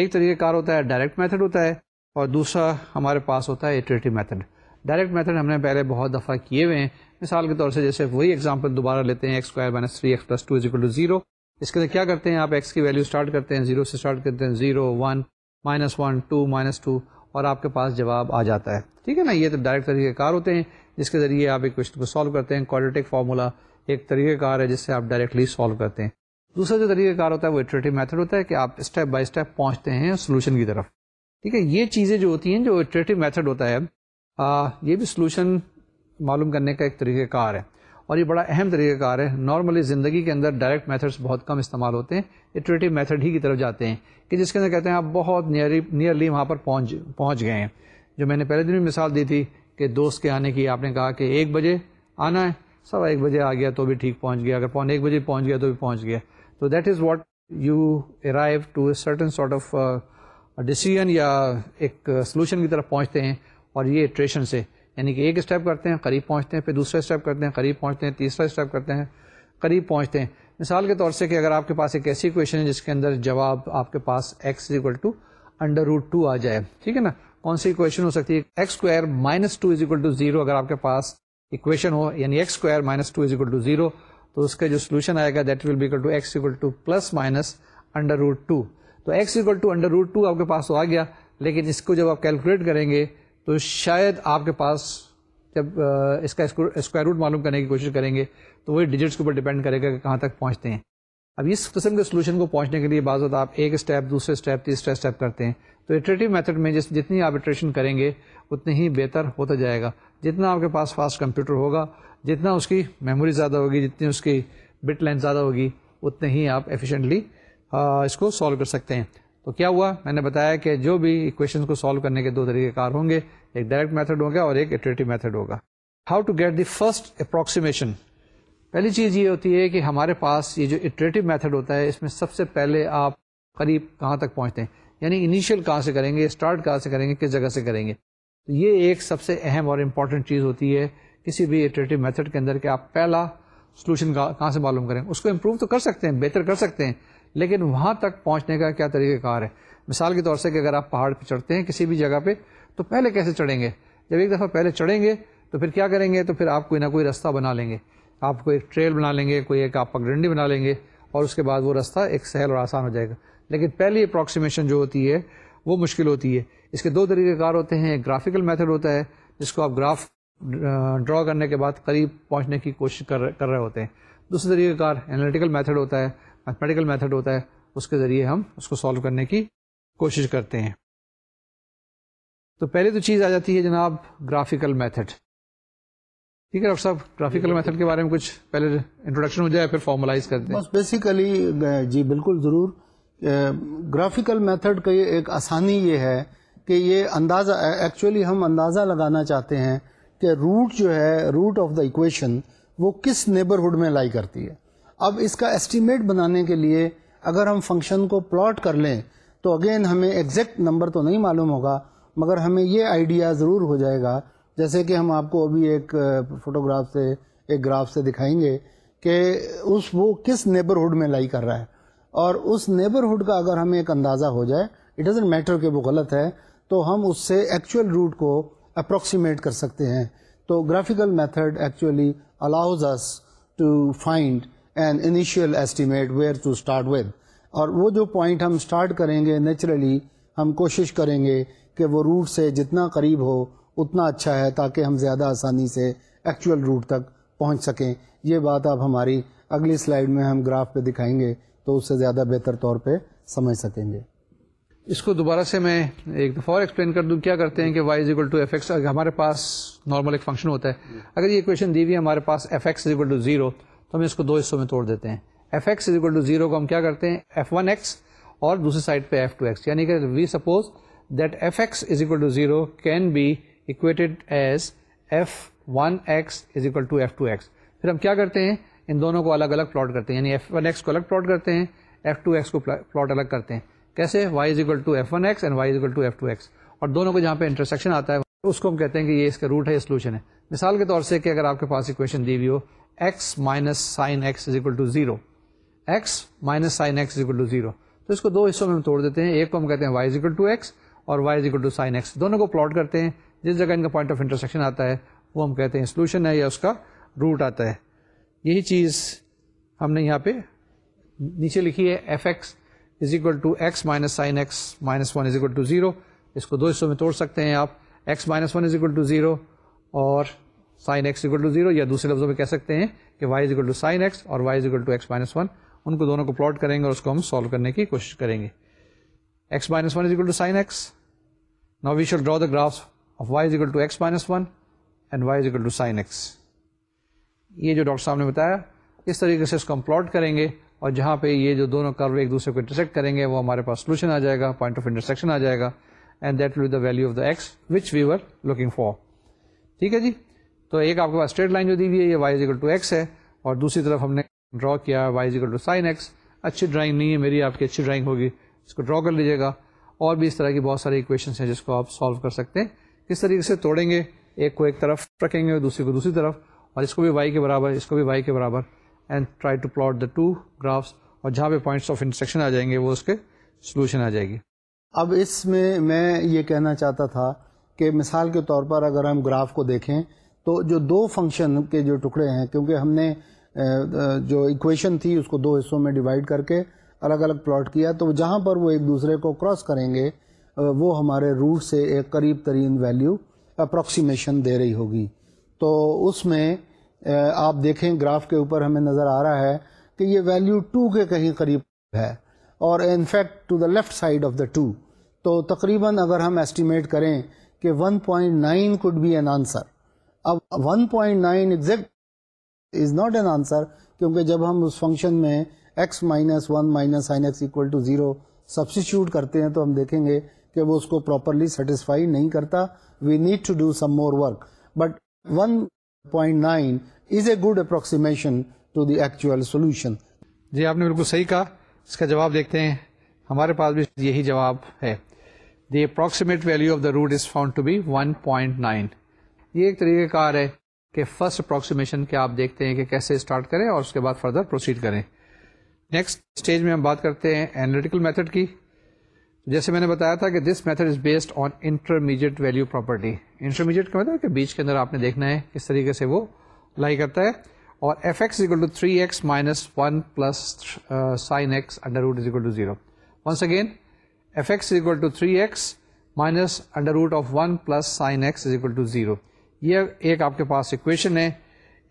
ایک طریقہ کار ہوتا ہے ڈائریکٹ میتھڈ ہوتا ہے اور دوسرا ہمارے پاس ہوتا ہے میتھڈ ڈائریکٹ میتھڈ ہم نے پہلے بہت دفعہ کیے ہوئے ہیں مثال کے طور سے جیسے وہی اگزامپل دوبارہ لیتے ہیں x square minus three x plus two equal to zero اس کے اندر کیا کرتے ہیں آپ ایکس کی ویلیو اسٹارٹ کرتے ہیں زیرو سے اسٹارٹ کرتے ہیں zero one minus one two minus two اور آپ کے پاس جواب آ جاتا ہے ٹھیک ہے نا یہ تو ڈائریکٹ طریقہ کار ہوتے ہیں جس کے ذریعے آپ ایک کو سالو کرتے ہیں کوالٹک فارمولہ ایک طریقہ کار ہے جس سے آپ ڈائریکٹلی سالو کرتے ہیں دوسرا جو طریقہ کار ہوتا ہے وہ اٹریٹو میتھڈ ہوتا ہے کہ آپ اسٹیپ بائی اسٹیپ پہنچتے ہیں سولوشن کی طرف ٹھیک ہے یہ چیزیں جو ہوتی ہیں جو اٹریٹو میتھڈ ہوتا ہے آ, یہ بھی سولوشن معلوم کرنے کا ایک طریقہ کار ہے اور یہ بڑا اہم طریقہ کار ہے نارملی زندگی کے اندر ڈائریکٹ میتھڈس بہت کم استعمال ہوتے ہیں اٹریٹو میتھڈ ہی کی طرف جاتے ہیں کہ جس کے اندر کہتے ہیں آپ بہت نیئرلی نیئرلی وہاں پر پہنچ پہنچ گئے ہیں جو میں نے پہلے دن بھی مثال دی تھی کہ دوست کے آنے کی آپ نے کہا کہ ایک بجے آنا ہے سوا ایک بجے آ گیا تو بھی ٹھیک پہنچ گیا اگر ایک بجے پہنچ گیا تو بھی پہنچ گیا تو that is what you arrive to a certain sort of decision یا ایک سلوشن uh, کی طرف پہنچتے ہیں اور یہ اٹریشن سے یعنی کہ ایک اسٹیپ کرتے ہیں قریب پہنچتے ہیں پھر دوسرا اسٹیپ کرتے ہیں قریب پہنچتے ہیں تیسرا اسٹیپ کرتے ہیں قریب پہنچتے ہیں مثال کے طور سے کہ اگر آپ کے پاس ایک ایسی کویشن ہے جس کے اندر جواب آپ کے پاس x equal to under root two آ جائے ٹھیک ہے نا کون سی اکویشن ہو سکتی ہے x square minus two is equal to zero اگر آپ کے پاس اکویشن ہو یعنی x square minus two is equal to zero تو اس کا جو سولوشن آئے گا that will to two x plus minus under root two تو x equal under root two آپ کے پاس تو آ گیا لیکن اس کو جب آپ کیلکولیٹ کریں گے تو شاید آپ کے پاس جب اس کا اسکوائر روٹ معلوم کرنے کی کوشش کریں گے تو وہی ڈیجٹس کے اوپر ڈیپینڈ کرے گا کہ کہاں تک پہنچتے ہیں اب اس قسم کے سولوشن کو پہنچنے کے لیے بعض آپ ایک اسٹیپ دوسرے اسٹیپ تیسرا اسٹیپ کرتے ہیں تو ایٹریٹو میتھڈ میں جس جتنی آپ اٹریشن کریں گے اتنی ہی بہتر ہوتا جائے گا جتنا آپ کے پاس فاسٹ کمپیوٹر ہوگا جتنا اس کی میموری زیادہ ہوگی جتنی اس کی بٹ لینتھ زیادہ ہوگی اتنے ہی آپ ایفیشینٹلی اس کو سالو کر سکتے ہیں تو کیا ہوا میں نے بتایا کہ جو بھی اکویشن کو سالو کرنے کے دو طریقے کار ہوں گے ایک ڈائریکٹ میتھڈ ہوگا اور ایک ایٹریٹو میتھڈ ہوگا how to get the first approximation پہلی چیز یہ ہوتی ہے کہ ہمارے پاس یہ جو اٹریٹو میتھڈ ہوتا ہے اس میں سب سے پہلے آپ قریب کہاں تک پہنچتے ہیں یعنی انیشیل کہاں سے کریں گے اسٹارٹ کہاں سے کریں گے کس جگہ سے کریں گے تو یہ ایک سب سے اہم اور امپورٹنٹ چیز ہوتی ہے کسی بھی اٹریٹو میتھڈ کے اندر کہ آپ پہلا سولوشن کہاں سے معلوم کریں اس کو امپروو تو کر سکتے ہیں بہتر کر سکتے ہیں لیکن وہاں تک پہنچنے کا کیا طریقہ کار ہے مثال کے طور سے کہ اگر آپ پہاڑ پہ چڑھتے ہیں کسی بھی جگہ پہ تو پہلے کیسے چڑھیں گے جب ایک دفعہ پہلے چڑھیں گے تو پھر کیا کریں گے تو پھر آپ کوئی نہ کوئی رستہ بنا لیں گے آپ کوئی ٹریل بنا لیں گے کوئی ایک آپ پگڈنڈی بنا لیں گے اور اس کے بعد وہ رستہ ایک سہل اور آسان ہو جائے گا لیکن پہلی اپروکسیمیشن جو ہوتی ہے وہ مشکل ہوتی ہے اس کے دو طریقہ کار ہوتے ہیں ایک گرافیکل میتھڈ ہوتا ہے جس کو آپ گراف ڈرا کرنے کے بعد قریب پہنچنے کی کوشش کر رہے ہوتے ہیں دوسرے طریقہ کار انالیٹیکل میتھڈ ہوتا ہے میتھمیٹیکل میتھڈ ہوتا ہے اس کے ذریعے ہم اس کو سالو کرنے کی کوشش کرتے ہیں تو پہلے تو چیز آ جاتی ہے جناب گرافیکل میتھڈ ٹھیک ہے ڈاکٹر صاحب گرافیکل میتھڈ کے بارے میں کچھ پہلے انٹروڈکشن ہو جائے پھر فارملائز کرتے ہیں بیسیکلی جی بالکل ضرور گرافیکل میتھڈ کا ایک آسانی یہ ہے کہ یہ اندازہ ایکچولی ہم اندازہ لگانا چاہتے ہیں کہ روٹ جو ہے روٹ آف دا ایکویشن وہ کس نیبرہڈ میں لائی کرتی ہے اب اس کا ایسٹیمیٹ بنانے کے لیے اگر ہم فنکشن کو پلاٹ کر لیں تو اگین ہمیں ایگزیکٹ نمبر تو نہیں معلوم ہوگا مگر ہمیں یہ آئیڈیا ضرور ہو جائے گا جیسے کہ ہم آپ کو ابھی ایک فوٹوگراف سے ایک گراف سے دکھائیں گے کہ اس وہ کس نیبرہڈ میں لائی کر رہا ہے اور اس نیبرہڈ کا اگر ہمیں ایک اندازہ ہو جائے اٹ ڈزنٹ میٹر کہ وہ غلط ہے تو ہم اس سے ایکچوئل روٹ کو اپروکسیمیٹ کر سکتے ہیں تو graphical method actually allows us to find an initial estimate where to start with اور وہ جو پوائنٹ ہم اسٹارٹ کریں گے نیچرلی ہم کوشش کریں گے کہ وہ روٹ سے جتنا قریب ہو اتنا اچھا ہے تاکہ ہم زیادہ آسانی سے ایکچوئل روٹ تک پہنچ سکیں یہ بات آپ ہماری اگلی سلائیڈ میں ہم گراف پہ دکھائیں گے تو اس سے زیادہ بہتر طور پہ سمجھ سکیں گے اس کو دوبارہ سے میں ایک دفعہ اور ایکسپلین کر دوں کیا کرتے ہیں کہ y is equal to f x ہمارے پاس نارمل ایک فنکشن ہوتا ہے اگر یہ کویشن دی ہوئی ہمارے پاس f x is equal to zero تو ہم اس کو دو حصوں میں توڑ دیتے ہیں f x is equal to zero کو ہم کیا کرتے ہیں ایف ون ایکس اور دوسری سائڈ پہ ایف ٹو ایکس یعنی کہ we suppose that f x is equal to zero can be equated as f one x is equal to f two x پھر ہم کیا کرتے ہیں ان دونوں کو الگ الگ پلاٹ کرتے ہیں یعنی ایف ون ایکس کو الگ پلاٹ کرتے ہیں ایف ٹو ایکس کو پلاٹ الگ کرتے ہیں کیسے y is equal to f one x and y is equal to f two x اور دونوں کو جہاں پہ انٹرسیکشن آتا ہے اس کو ہم کہتے ہیں کہ یہ اس کا روٹ ہے یہ سولوشن ہے مثال کے طور سے کہ اگر آپ کے پاس ایکویشن دی ہوئی ہو x minus sine x is equal to zero x minus sine x equal to zero تو اس کو دو حصوں میں ہم توڑ دیتے ہیں ایک کو ہم کہتے ہیں وائی اکول ٹو ایکس اور y is equal to sine x دونوں کو پلاٹ کرتے ہیں جس جگہ ان کا پوائنٹ آف انٹرسیکشن آتا ہے وہ ہم کہتے ہیں سولوشن ہے یا اس کا روٹ آتا ہے یہی چیز ہم نے یہاں پہ نیچے لکھی ہے f x is equal to x minus sine x minus one is equal to zero اس کو دو حصوں میں توڑ سکتے ہیں آپ x minus one is equal to zero اور sine x equal to zero یا دوسرے لفظوں میں کہہ سکتے ہیں کہ y is equal to sine x اور y equal to x minus one ان کو دونوں کو پلاٹ کریں گے اور اس کو ہم سالو کرنے کی کوشش کریں گے x minus one is equal to sine x نا we shall draw the graphs of y is equal to x minus one and equal to sine x یہ جو ڈاکٹر صاحب نے بتایا اس طریقے سے اس کو ہم پلاٹ کریں گے اور جہاں پہ یہ جو دونوں کرو ایک دوسرے کو انٹرسیکٹ کریں گے وہ ہمارے پاس سولوشن آ جائے گا پوائنٹ آف انٹرسیکشن آ جائے گا and that will the value of the x which we were looking for ٹھیک ہے جی تو ایک آپ کے پاس اسٹریٹ لائن جو دی ہوئی ہے یہ وائی ازیکل ٹو ایکس ہے اور دوسری طرف ہم نے ڈرا کیا y is equal to sine x اچھی ڈرائنگ نہیں ہے میری آپ کی اچھی ڈرائنگ ہوگی اس کو ڈرا کر لیجیے گا اور بھی اس طرح کی بہت ساری اکویشنس ہیں جس کو آپ سالو کر سکتے ہیں کس طریقے سے توڑیں گے ایک کو ایک طرف رکھیں گے اور دوسری کو دوسری طرف اور اس کو بھی وائی کے برابر اس کو بھی وائی کے برابر and try to plot the two graphs اور جہاں پہ پوائنٹس آف انسٹرکشن آ جائیں گے وہ اس کے سولوشن آ جائے گی اب اس میں میں یہ کہنا چاہتا تھا کہ مثال کے طور پر اگر ہم گراف کو دیکھیں تو جو دو فنکشن کے جو ٹکڑے ہیں کیونکہ ہم نے جو ایکویشن تھی اس کو دو حصوں میں ڈیوائڈ کر کے الگ الگ پلاٹ کیا تو جہاں پر وہ ایک دوسرے کو کراس کریں گے وہ ہمارے روٹ سے ایک قریب ترین ویلیو اپروکسیمیشن دے رہی ہوگی تو اس میں آپ دیکھیں گراف کے اوپر ہمیں نظر آ رہا ہے کہ یہ ویلیو ٹو کے کہیں قریب ہے اور in fact to the left side of the two تو تقریباً اگر ہم ایسٹیمیٹ کریں کہ 1.9 point nine could be an answer اب 1.9 point nine exact is not an answer کیونکہ جب ہم اس فنکشن میں x minus one minus x equal to zero substitute کرتے ہیں تو ہم دیکھیں گے کہ وہ اس کو پراپرلی سیٹسفائی نہیں کرتا we need to do some more work but one point nine is a good approximation to the actual solution جی آپ نے بالکل صحیح کہا اس کا جواب دیکھتے ہیں ہمارے پاس بھی یہی جواب ہے the approximate of the root is found to be nine یہ ایک طریقہ کار ہے کہ فرسٹ اپروکسیمیشن کے آپ دیکھتے ہیں کہ کیسے اسٹارٹ کریں اور اس کے بعد فردر پروسیڈ کریں نیکسٹ اسٹیج میں ہم بات کرتے ہیں اینالیٹیکل میتھڈ کی جیسے میں نے بتایا تھا کہ this method is based on intermediate value property intermediate کا مطلب کہ بیچ کے اندر آپ نے دیکھنا ہے کس طریقے سے وہ لائی کرتا ہے اور f x equal to three x minus one plus sine x under root is equal to zero once again f x equal to three x minus under root of one plus sine x is equal to zero یہ ایک آپ کے پاس equation ہے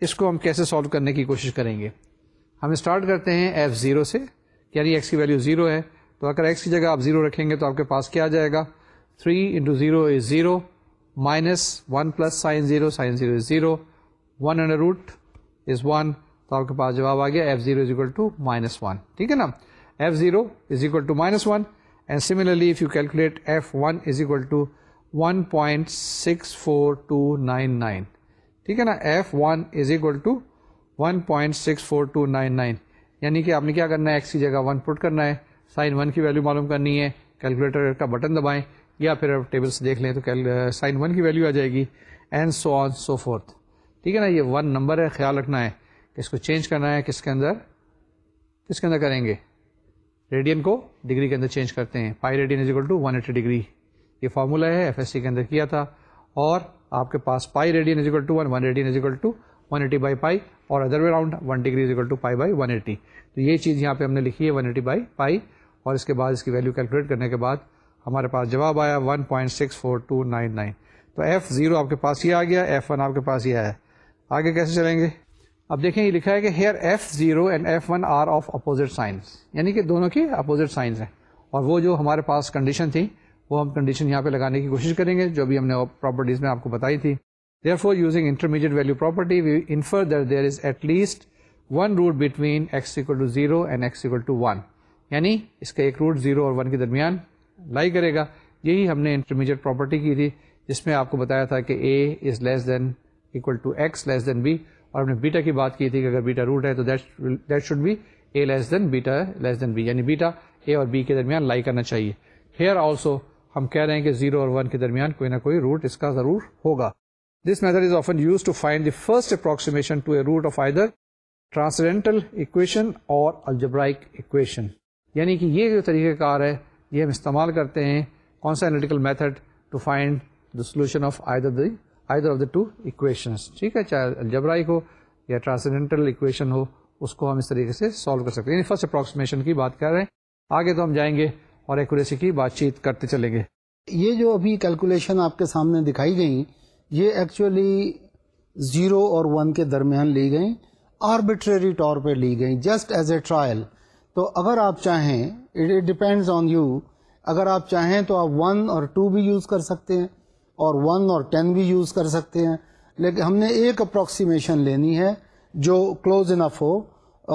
اس کو ہم کیسے solve کرنے کی کوشش کریں گے ہم اسٹارٹ کرتے ہیں ایف زیرو سے یعنی ایکس کی ویلو زیرو ہے تو اگر ایکس کی جگہ آپ زیرو رکھیں گے تو آپ کے پاس کیا جائے گا three into zero is zero minus one plus sine zero sine zero is zero one under root is one تو آپ کے پاس جواب آ گیا f zero is equal to minus one ٹھیک ہے نا f zero is equal to minus one and similarly if you calculate f one is equal to one point six four two nine nine ٹھیک ہے نا f one is equal to one point six four two nine nine یعنی کہ آپ نے کیا کرنا ہے ایکس کی جگہ ون پٹ کرنا ہے سائن ون کی ویلیو معلوم کرنی ہے کیلکولیٹر کا بٹن دبائیں یا پھر آپ ٹیبل سے دیکھ لیں تو سائن ون کی ویلیو آ جائے گی N so on so forth ٹھیک ہے نا یہ ون نمبر ہے خیال رکھنا ہے کہ اس کو چینج کرنا ہے کس کے اندر کس کے اندر کریں گے ریڈین کو ڈگری کے اندر چینج کرتے ہیں pi radian is equal to one eighty degree یہ فارمولا ہے ایف ایس سی کے اندر کیا تھا اور آپ کے پاس pi radian to one one one radian to eighty by pi اور other way round one degree to pi by one eighty تو یہ چیز یہاں پہ ہم نے لکھی ہے ون ایٹی بائی پائی اور اس کے بعد اس کی ویلو کیلکولیٹ کرنے کے بعد ہمارے پاس جواب آیا one point six four two nine nine تو ایف زیرو آپ کے پاس یہ آ گیا ایف ون آپ کے پاس یہ آیا آگے کیسے چلیں گے اب دیکھیں یہ لکھا ہے کہ here f zero and f one are of opposite signs یعنی کہ دونوں کی اپوزٹ سائنس ہیں اور وہ جو ہمارے پاس کنڈیشن تھیں وہ ہم کنڈیشن یہاں پہ لگانے کی کوشش کریں گے جو بھی ہم نے پراپرٹیز میں آپ کو بتائی تھی therefore using intermediate value property we infer there there is at least one root between x equal to zero and x equal to one یعنی اس کا ایک روٹ زیرو اور ون کے درمیان لائی کرے گا یہی ہم نے انٹرمیڈیٹ پراپرٹی کی تھی جس میں آپ کو بتایا تھا کہ a is less than equal to x less than b اور ہم نے بیٹا کی بات کی تھی کہ اگر بیٹا روٹ ہے تو that should be a less than beta less than b یعنی بیٹا اے اور بی کے درمیان لائی کرنا چاہیے ہیئر آلسو ہم کہہ رہے ہیں کہ زیرو اور ون کے درمیان کوئی نہ کوئی روٹ اس کا ضرور ہوگا this method is often used to find the first approximation to a root of transcendental equation اور الجبرائک اکویشن یعنی کہ یہ جو طریقہ کار ہے یہ ہم استعمال کرتے ہیں کون سا analytical method to find the solution of either the either of the two equations ٹھیک ہے چاہے الجبرائک ہو یا ٹرانسڈینٹل اکویشن ہو اس کو ہم اس طریقے سے سالو کر سکتے ہیں یعنی فرسٹ اپروکسیمیشن کی بات کر رہے ہیں آگے تو ہم جائیں گے اور ایکوریسی کی بات چیت کرتے چلیں گے یہ جو ابھی کیلکولیشن آپ کے سامنے دکھائی گئیں یہ ایکچولی زیرو اور ون کے درمیان لی گئیں آربیٹری طور پہ لی گئیں جسٹ ایز اے ٹرائل تو اگر آپ چاہیں اٹ ڈپینڈز آن یو اگر آپ چاہیں تو آپ ون اور ٹو بھی یوز کر سکتے ہیں اور ون اور ٹین بھی یوز کر سکتے ہیں لیکن ہم نے ایک اپروکسیمیشن لینی ہے جو کلوز انف ہو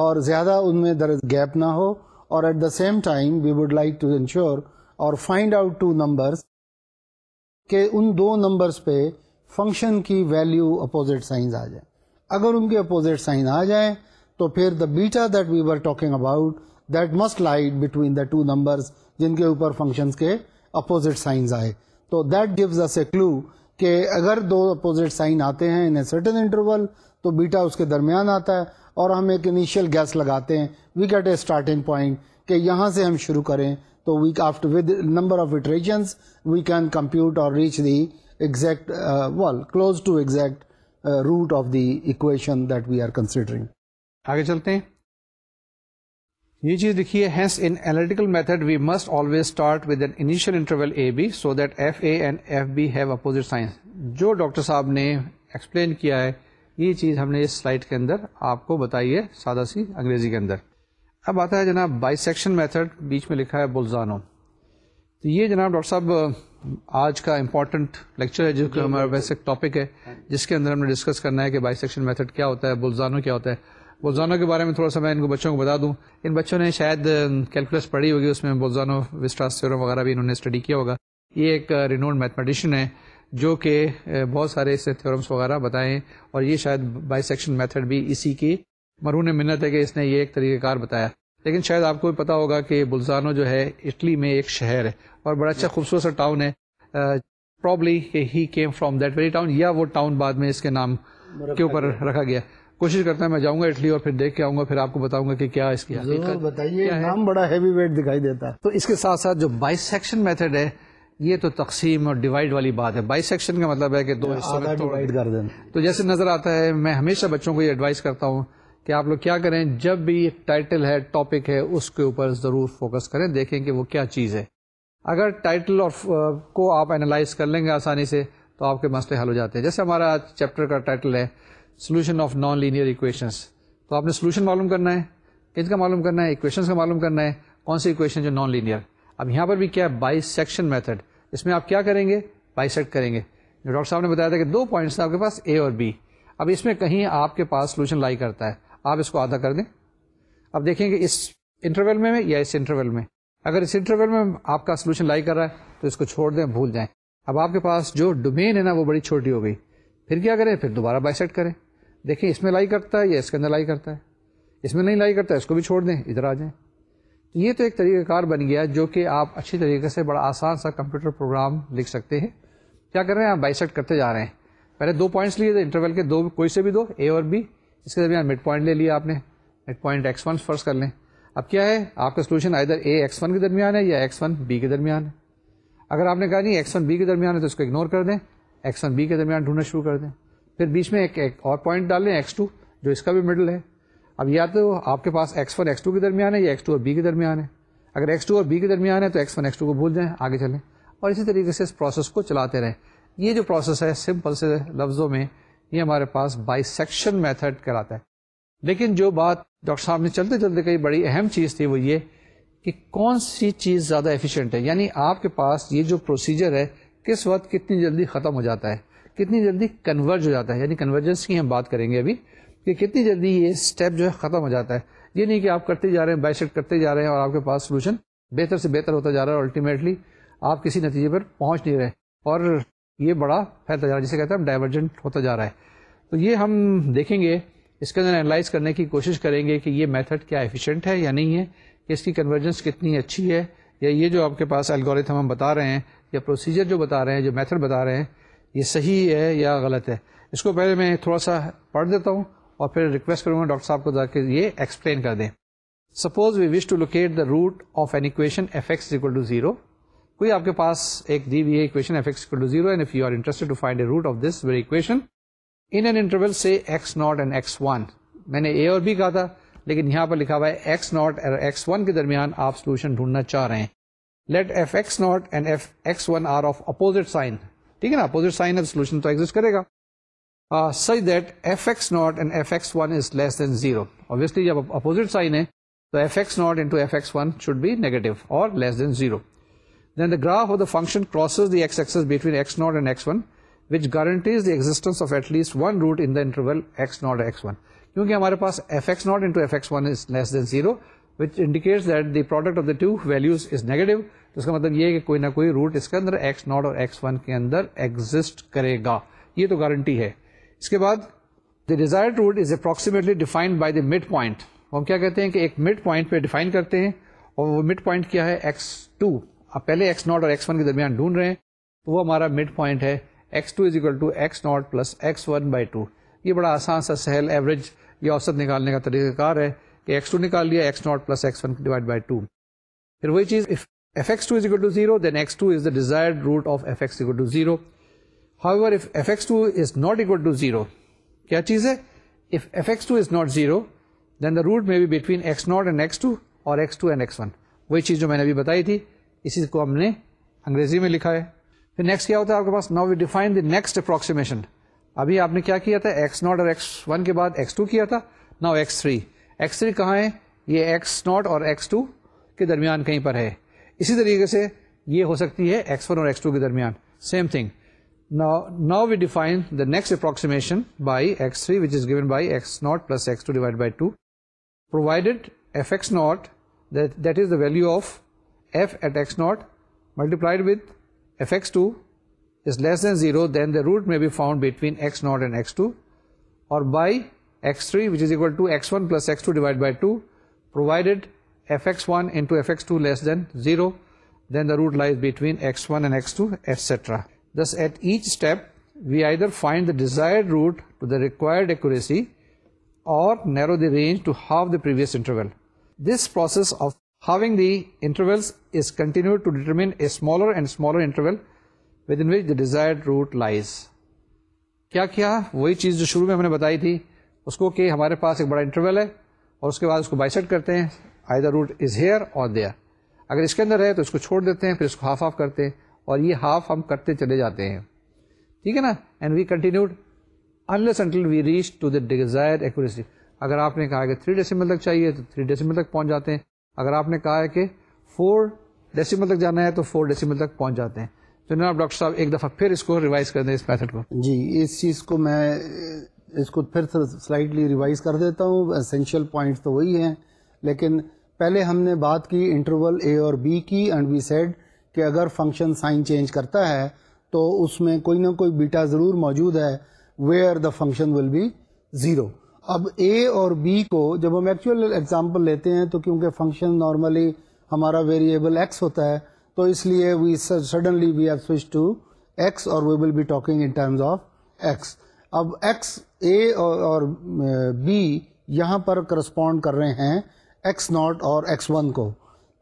اور زیادہ ان میں درد گیپ نہ ہو اور at the same time we would like to ensure اور فائنڈ آؤٹ ٹو نمبرس کہ ان دو نمبرس پہ فنکشن کی ویلیو اپوزٹ سائنز آ جائیں اگر ان کے اپوزٹ سائن آ جائیں تو پھر the beta that we were talking about that must lie between the two number جن کے اوپر فنکشنس کے اپوزٹ سائنز آئے تو دیٹ گیوز اس اے کلو کہ اگر دو اپوزٹ سائن آتے ہیں ان اے سرٹن انٹرول تو بیٹا اس کے درمیان آتا ہے اور ہم ایک انیشیل گیس لگاتے ہیں we get a starting point کہ یہاں سے ہم شروع کریں تو we after with number of iterations we can compute اور reach the exact well close to exact root of the equation that we are considering آگے چلتے ہیں یہ چیز دیکھیے hence in analytical method we must always start with an initial interval a b so that f a and f b have opposite signs جو doctor صاحب نے explain کیا ہے یہ چیز ہم نے اس سلائڈ کے اندر آپ کو بتائی ہے سادہ سی انگریزی کے اندر اب آتا ہے جناب بائی سیکشن میتھڈ بیچ میں لکھا ہے بلزانو تو یہ جناب ڈاکٹر صاحب آج کا امپورٹنٹ لیکچر ہے جو کہ ہمارا ویسے ٹاپک ہے جس کے اندر ہم نے ڈسکس کرنا ہے کہ بائی سیکشن میتھڈ کیا ہوتا ہے بلزانو کیا ہوتا ہے بلزانو کے بارے میں تھوڑا سا میں ان کو بچوں کو بتا دوں ان بچوں نے شاید کیلکولس پڑھی ہوگی اس میں بلزانو وسٹاس وغیرہ بھی انہوں نے اسٹڈی کیا ہوگا یہ ایک رینونڈ میتھمیٹیشین ہے جو کہ بہت سارے اس نے تھیورمس وغیرہ بتائے اور یہ شاید بائی سیکشن میتھڈ بھی اسی کی مرون منت ہے کہ اس نے یہ ایک طریقہ کار بتایا لیکن شاید آپ کو بھی پتا ہوگا کہ بلزانو جو ہے اٹلی میں ایک شہر ہے اور بڑا اچھا خوبصورت ٹاؤن ہے probably he came from that very town یا وہ ٹاؤن بعد میں اس کے نام کے اوپر رکھا گیا کوشش کرتا ہوں میں جاؤں گا اٹلی اور پھر دیکھ کے آؤں گا پھر آپ کو بتاؤں گا کہ کیا اس کی بتائیے نام بڑا ہیوی ویٹ دکھائی دیتا تو اس کے ساتھ ساتھ جو بائی سیکشن میتھڈ ہے یہ تو تقسیم اور ڈیوائڈ والی بات ہے بائی سیکشن کا مطلب ہے کہ دو حصوں میں ڈیوائڈ کر دیں تو جیسے نظر آتا ہے میں ہمیشہ بچوں کو یہ ایڈوائز کرتا ہوں کہ آپ لوگ کیا کریں جب بھی ٹائٹل ہے ٹاپک ہے اس کے اوپر ضرور فوکس کریں دیکھیں کہ وہ کیا چیز ہے اگر ٹائٹل اور کو آپ انالائز کر لیں گے آسانی سے تو آپ کے مسئلے حل ہو جاتے ہیں جیسے ہمارا چیپٹر کا ٹائٹل ہے solution of non linear equations تو آپ نے سولوشن معلوم کرنا ہے کن کا معلوم کرنا ہے اکویشنس کا معلوم کرنا ہے کون سی اکویشن جو نان لینئر اب یہاں پر بھی کیا ہے بائی سیکشن میتھڈ اس میں آپ کیا کریں گے بائیسیکٹ کریں گے ڈاکٹر صاحب نے بتایا تھا کہ دو پوائنٹس تھے آپ کے پاس اے اور بی اب اس میں کہیں آپ کے پاس سولوشن لائی کرتا ہے آپ اس کو آدھا کر دیں اب دیکھیں کہ اس انٹرول میں یا اس انٹرول میں اگر اس انٹرول میں آپ کا سولوشن لائی کر رہا ہے تو اس کو چھوڑ دیں بھول جائیں اب آپ کے پاس جو ڈومین ہے نا وہ بڑی چھوٹی ہو گئی پھر کیا کریں پھر دوبارہ بائیسیکٹ کریں دیکھیں اس میں لائی کرتا ہے یا اس کے اندر لائی کرتا ہے اس میں نہیں لائی کرتا ہے اس کو بھی چھوڑ دیں ادھر آ جائیں یہ تو ایک طریقہ کار بن گیا جو کہ آپ اچھی طریقے سے بڑا آسان سا کمپیوٹر پروگرام لکھ سکتے ہیں کیا کر رہے ہیں آپ بائیسیکٹ کرتے جا رہے ہیں پہلے دو پوائنٹس لیے تھے انٹرول کے دو کوئی سے بھی دو اے اور بی اس کے درمیان مڈ پوائنٹ لے لیا آپ نے mid point x one first کر لیں اب کیا ہے آپ کا solution either a x one کے درمیان ہے یا ایکس ون بی کے درمیان ہے اگر آپ نے کہا نہیں ایکس ون بی کے درمیان ہے تو اس کو اگنور کر دیں ایکس ون بی کے درمیان ڈھونڈنا شروع کر دیں پھر بیچ میں ایک ایک اور پوائنٹ ڈال لیں ایکس ٹو جو اس کا بھی مڈل ہے اب یا تو آپ کے پاس ایکس ون ایکس ٹو کے درمیان ہے یا ایکس ٹو اور بی کے درمیان ہے اگر ایکس ٹو اور بی کے درمیان ہے تو ایکس ایکس ون ٹو کو بھول جائیں آگے چلیں اور اسی طریقے سے اس پروسیس کو چلاتے رہیں یہ جو پروسیس ہے لیکن جو بات ڈاکٹر صاحب نے چلتے چلتے کئی بڑی اہم چیز تھی وہ یہ کہ کون سی چیز زیادہ ایفیشینٹ ہے یعنی آپ کے پاس یہ جو پروسیجر ہے کس وقت کتنی جلدی ختم ہو جاتا ہے کتنی جلدی کنورج ہو جاتا ہے یعنی کنورجنس کی ہم بات کریں گے ابھی کہ کتنی جلدی یہ اسٹیپ جو ہے ختم ہو جاتا ہے یہ نہیں کہ آپ کرتے جا رہے ہیں بائی سیٹ کرتے جا رہے ہیں اور آپ کے پاس سولوشن بہتر سے بہتر ہوتا جا رہا ہے اور الٹیمیٹلی آپ کسی نتیجے پر پہنچ نہیں رہے اور یہ بڑا پھیلتا جا رہا ہے جسے کہتے ہیں ڈائیورجنٹ ہوتا جا رہا ہے تو یہ ہم دیکھیں گے اس کے اندر انالائز کرنے کی کوشش کریں گے کہ یہ میتھڈ کیا ایفیشینٹ ہے یا نہیں ہے کہ اس کی کنورجنس کتنی اچھی ہے یا یہ جو آپ کے پاس الگوریتھم ہم بتا رہے ہیں یا پروسیجر جو بتا رہے ہیں جو میتھڈ بتا رہے ہیں یہ صحیح ہے یا غلط ہے اس کو پہلے میں تھوڑا سا پڑھ دیتا ہوں اور پھر ریکویسٹ کروں گا ڈاکٹر صاحب کو کے یہ ایکسپلین کر دیں suppose we wish to locate the root of an equation f x equal to zero کوئی آپ کے پاس ایک the we equation f x to zero and if you are interest to find a root of this very equation in an interval سے x naught and x one میں نے اے اور be کہا تھا لیکن یہاں پر لکھا ہوا ہے ایکس ناٹ اور ایکس ون کے درمیان آپ سولوشن ڈھونڈنا چاہ رہے ہیں let f x naught and f x one are of opposite sign ٹھیک ہے نا اپوزٹ سائن اب سولوشن تو ایگزٹ کرے گا such that f x naught and f x one is less than zero obviously جب اپوزٹ سائن ہے تو f x naught into f x one should be negative اور less than zero then the graph of the function crosses the x between x naught and x one which guarantees the existence of at least one root in the interval x x naught one کیونکہ ہمارے پاس f x naught into f x one is less than zero which indicates that the product of the two values is negative تو اس کا مطلب یہ کہ کوئی نہ کوئی روٹ اس کے اندر ایکس ناٹ اور ایکس ون کے اندر ایگزٹ کرے گا یہ تو گارنٹی ہے اس کے بعد the desired root is approximately defined by the mid point ہم کیا کہتے ہیں کہ ایک مڈ پوائنٹ پہ ڈیفائن کرتے ہیں اور وہ مڈ پوائنٹ کیا ہے ایکس ٹو آپ پہلے ایکس ناٹ اور ایکس ون کے درمیان ڈھونڈ رہے ہیں تو وہ ہمارا مڈ پوائنٹ ہے x two is equal to x naught plus x one by two یہ بڑا آسان سا سہل ایوریج یا اوسط نکالنے کا طریقہ کار ہے کہ ایکس ٹو نکال لیا x naught plus x one divide by two پھر وہی چیز f x two is equal to zero then x two is the desired root of f x equal to zero However, if f x two is not equal to zero کیا چیز ہے f f x two is not zero then the root may be between x naught and x two اور x two and x one وہی چیز جو میں نے ابھی بتائی تھی اسی کو ہم نے انگریزی میں لکھا ہے پھر نیکسٹ کیا ہوتا ہے آپ کے پاس now we define the next approximation ابھی آپ نے کیا کیا تھا ایکس ناٹ اور ایکس ون کے بعد ایکس ٹو کیا تھا now x three x three کہاں ہے یہ ایکس ناٹ اور ایکس ٹو کے درمیان کہیں پر ہے اسی طریقے سے یہ ہو سکتی ہے ایکس ون اور ایکس ٹو کے درمیان same thing now now we define the next approximation by s three which is given by s naught plus by two provided f s naught that is the value of f at s naught multiplied with f s two is less than zero then the root may be found between s naught and s two اور root lie is between s one s two etcetera this at each step we either find root to the continued to range to how and smaller this within and smaller desired root lies کیا کیا وہی چیز جو شروع میں ہم نے بتائی تھی اس کو کہ ہمارے پاس ایک بڑا انٹرول ہے اور اس کے بعد اس کو بائیسٹ کرتے ہیں I the root is here اور دیئر اگر اس کے اندر ہے تو اس کو چھوڑ دیتے ہیں پھر اس کو ہاف آف کرتے ہیں اور یہ ہاف ہم کرتے چلے جاتے ہیں ٹھیک ہے نا and we continued unless until we reach to the desired accuracy اگر آپ نے کہا کہ تھری ڈیسیمل تک چاہیے تو تھری ڈیسیمل تک پہنچ جاتے ہیں اگر آپ نے کہا ہے کہ فور ڈیسیمل تک جانا ہے تو فور ڈیسیمل تک پہنچ جاتے ہیں تو جناب ڈاکٹر صاحب ایک دفعہ پھر اس کو ریوائز کر دیں اس میتھڈ کو جی اس چیز کو میں اس کو پھر سلائٹلی ریوائز کر دیتا ہوں اسینشیل پوائنٹ تو وہی ہیں لیکن پہلے ہم نے بات کی انٹرول اے اور بی کی اینڈ وی سیڈ کہ اگر فنکشن سائن چینج کرتا ہے تو اس میں کوئی نہ کوئی بیٹا ضرور موجود ہے where the function will be zero اب اے اور بی کو جب ہم ایکچوئل ایگزامپل لیتے ہیں تو کیونکہ فنکشن نارملی ہمارا ویریبل ایکس ہوتا ہے تو اس لیے we suddenly we have switch to x اور we will be talking in terms of x اب ایکس اے اور بی یہاں پر کرسپونڈ کر رہے ہیں ایکس ناٹ اور ایکس ون کو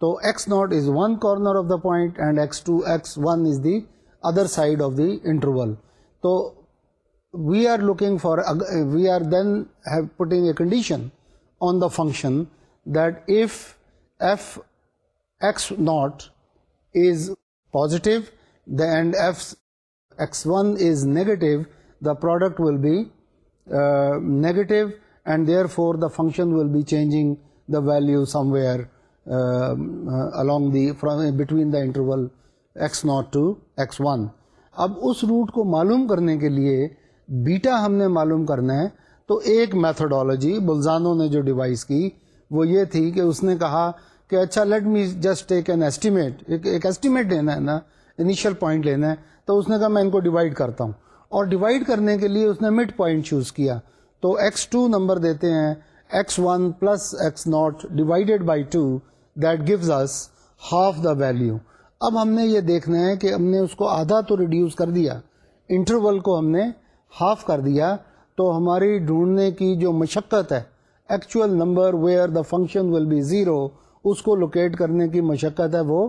So x0 is one corner of the point and x2, x1 is the other side of the interval. So we are looking for, we are then putting a condition on the function that if f x0 is positive and f x1 is negative, the product will be uh, negative, and therefore the function will be changing the value somewhere along the from between the interval x naught to x one اب اس route کو معلوم کرنے کے لیے بیٹا ہم نے معلوم کرنا ہے تو ایک میتھڈالوجی بلزانوں نے جو ڈیوائز کی وہ یہ تھی کہ اس نے کہا کہ اچھا let me just take an estimate ایک ایسٹیمیٹ لینا ہے نا انیشیل پوائنٹ لینا ہے تو اس نے کہا میں ان کو ڈیوائڈ کرتا ہوں اور ڈیوائڈ کرنے کے لیے اس نے مڈ پوائنٹ چوز کیا تو ایکس ٹو نمبر دیتے ہیں x one plus x naught divided by two that gives us half the value اب ہم نے یہ دیکھنا ہے کہ ہم نے اس کو آدھا تو ریڈیوس کر دیا انٹرول کو ہم نے ہاف کر دیا تو ہماری ڈھونڈنے کی جو مشقت ہے actual number where the function will be zero اس کو لوکیٹ کرنے کی مشقت ہے وہ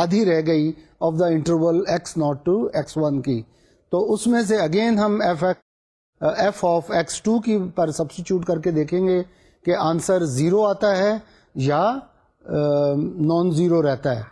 آدھی رہ گئی of the interval x naught to x one کی تو اس میں سے اگین ہم f x f of x two کی پر سبسٹیچیوٹ کر کے دیکھیں گے کہ آنسر زیرو آتا ہے یا نان زیرو رہتا ہے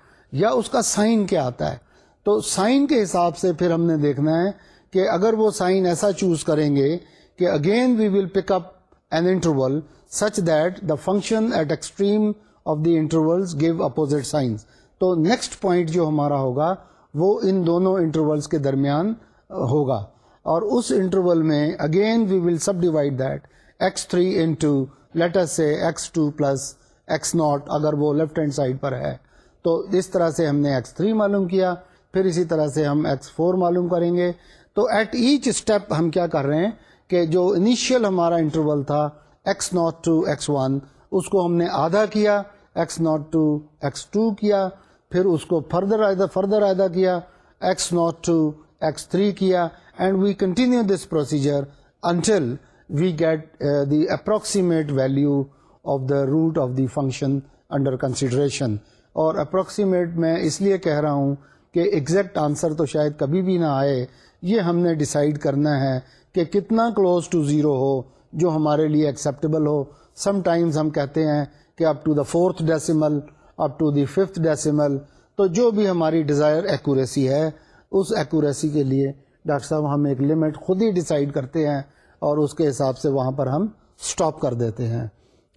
یا اس کا سائن کیا آتا ہے تو سائن کے حساب سے پھر ہم نے دیکھنا ہے کہ اگر وہ سائن ایسا چوز کریں گے کہ again we will pick up an interval such that the function at extreme of the interval give opposite signs تو نیکسٹ پوائنٹ جو ہمارا ہوگا وہ ان دونوں انٹرولس کے درمیان ہوگا اور اس انٹرول میں again we will subdivide that x three into later سے x two plus x naught اگر وہ لیفٹ ہینڈ سائڈ پر ہے تو اس طرح سے ہم نے ایکس تھری معلوم کیا پھر اسی طرح سے ہم ایکس فور معلوم کریں گے تو ایٹ ایچ اسٹیپ ہم کیا کر رہے ہیں کہ جو انیشیل ہمارا انٹرول تھا x naught to x one اس کو ہم نے آدھا کیا x naught to x two کیا پھر اس کو فردر فردر آدھا کیا x naught to x three کیا and we continue this procedure until we get the approximate value of the root of the function under consideration اور approximate میں اس لیے کہہ رہا ہوں کہ ایگزیکٹ آنسر تو شاید کبھی بھی نہ آئے یہ ہم نے ڈیسائیڈ کرنا ہے کہ کتنا کلوز ٹو زیرو ہو جو ہمارے لیے ایکسیپٹیبل ہو سم ٹائمز ہم کہتے ہیں کہ up to the fourth decimal up to the fifth decimal تو جو بھی ہماری ڈیزائر ایکوریسی ہے اس ایکوریسی کے لیے ڈاکٹر صاحب ہم ایک لمٹ خود ہی ڈیسائیڈ کرتے ہیں اور اس کے حساب سے وہاں پر ہم اسٹاپ کر دیتے ہیں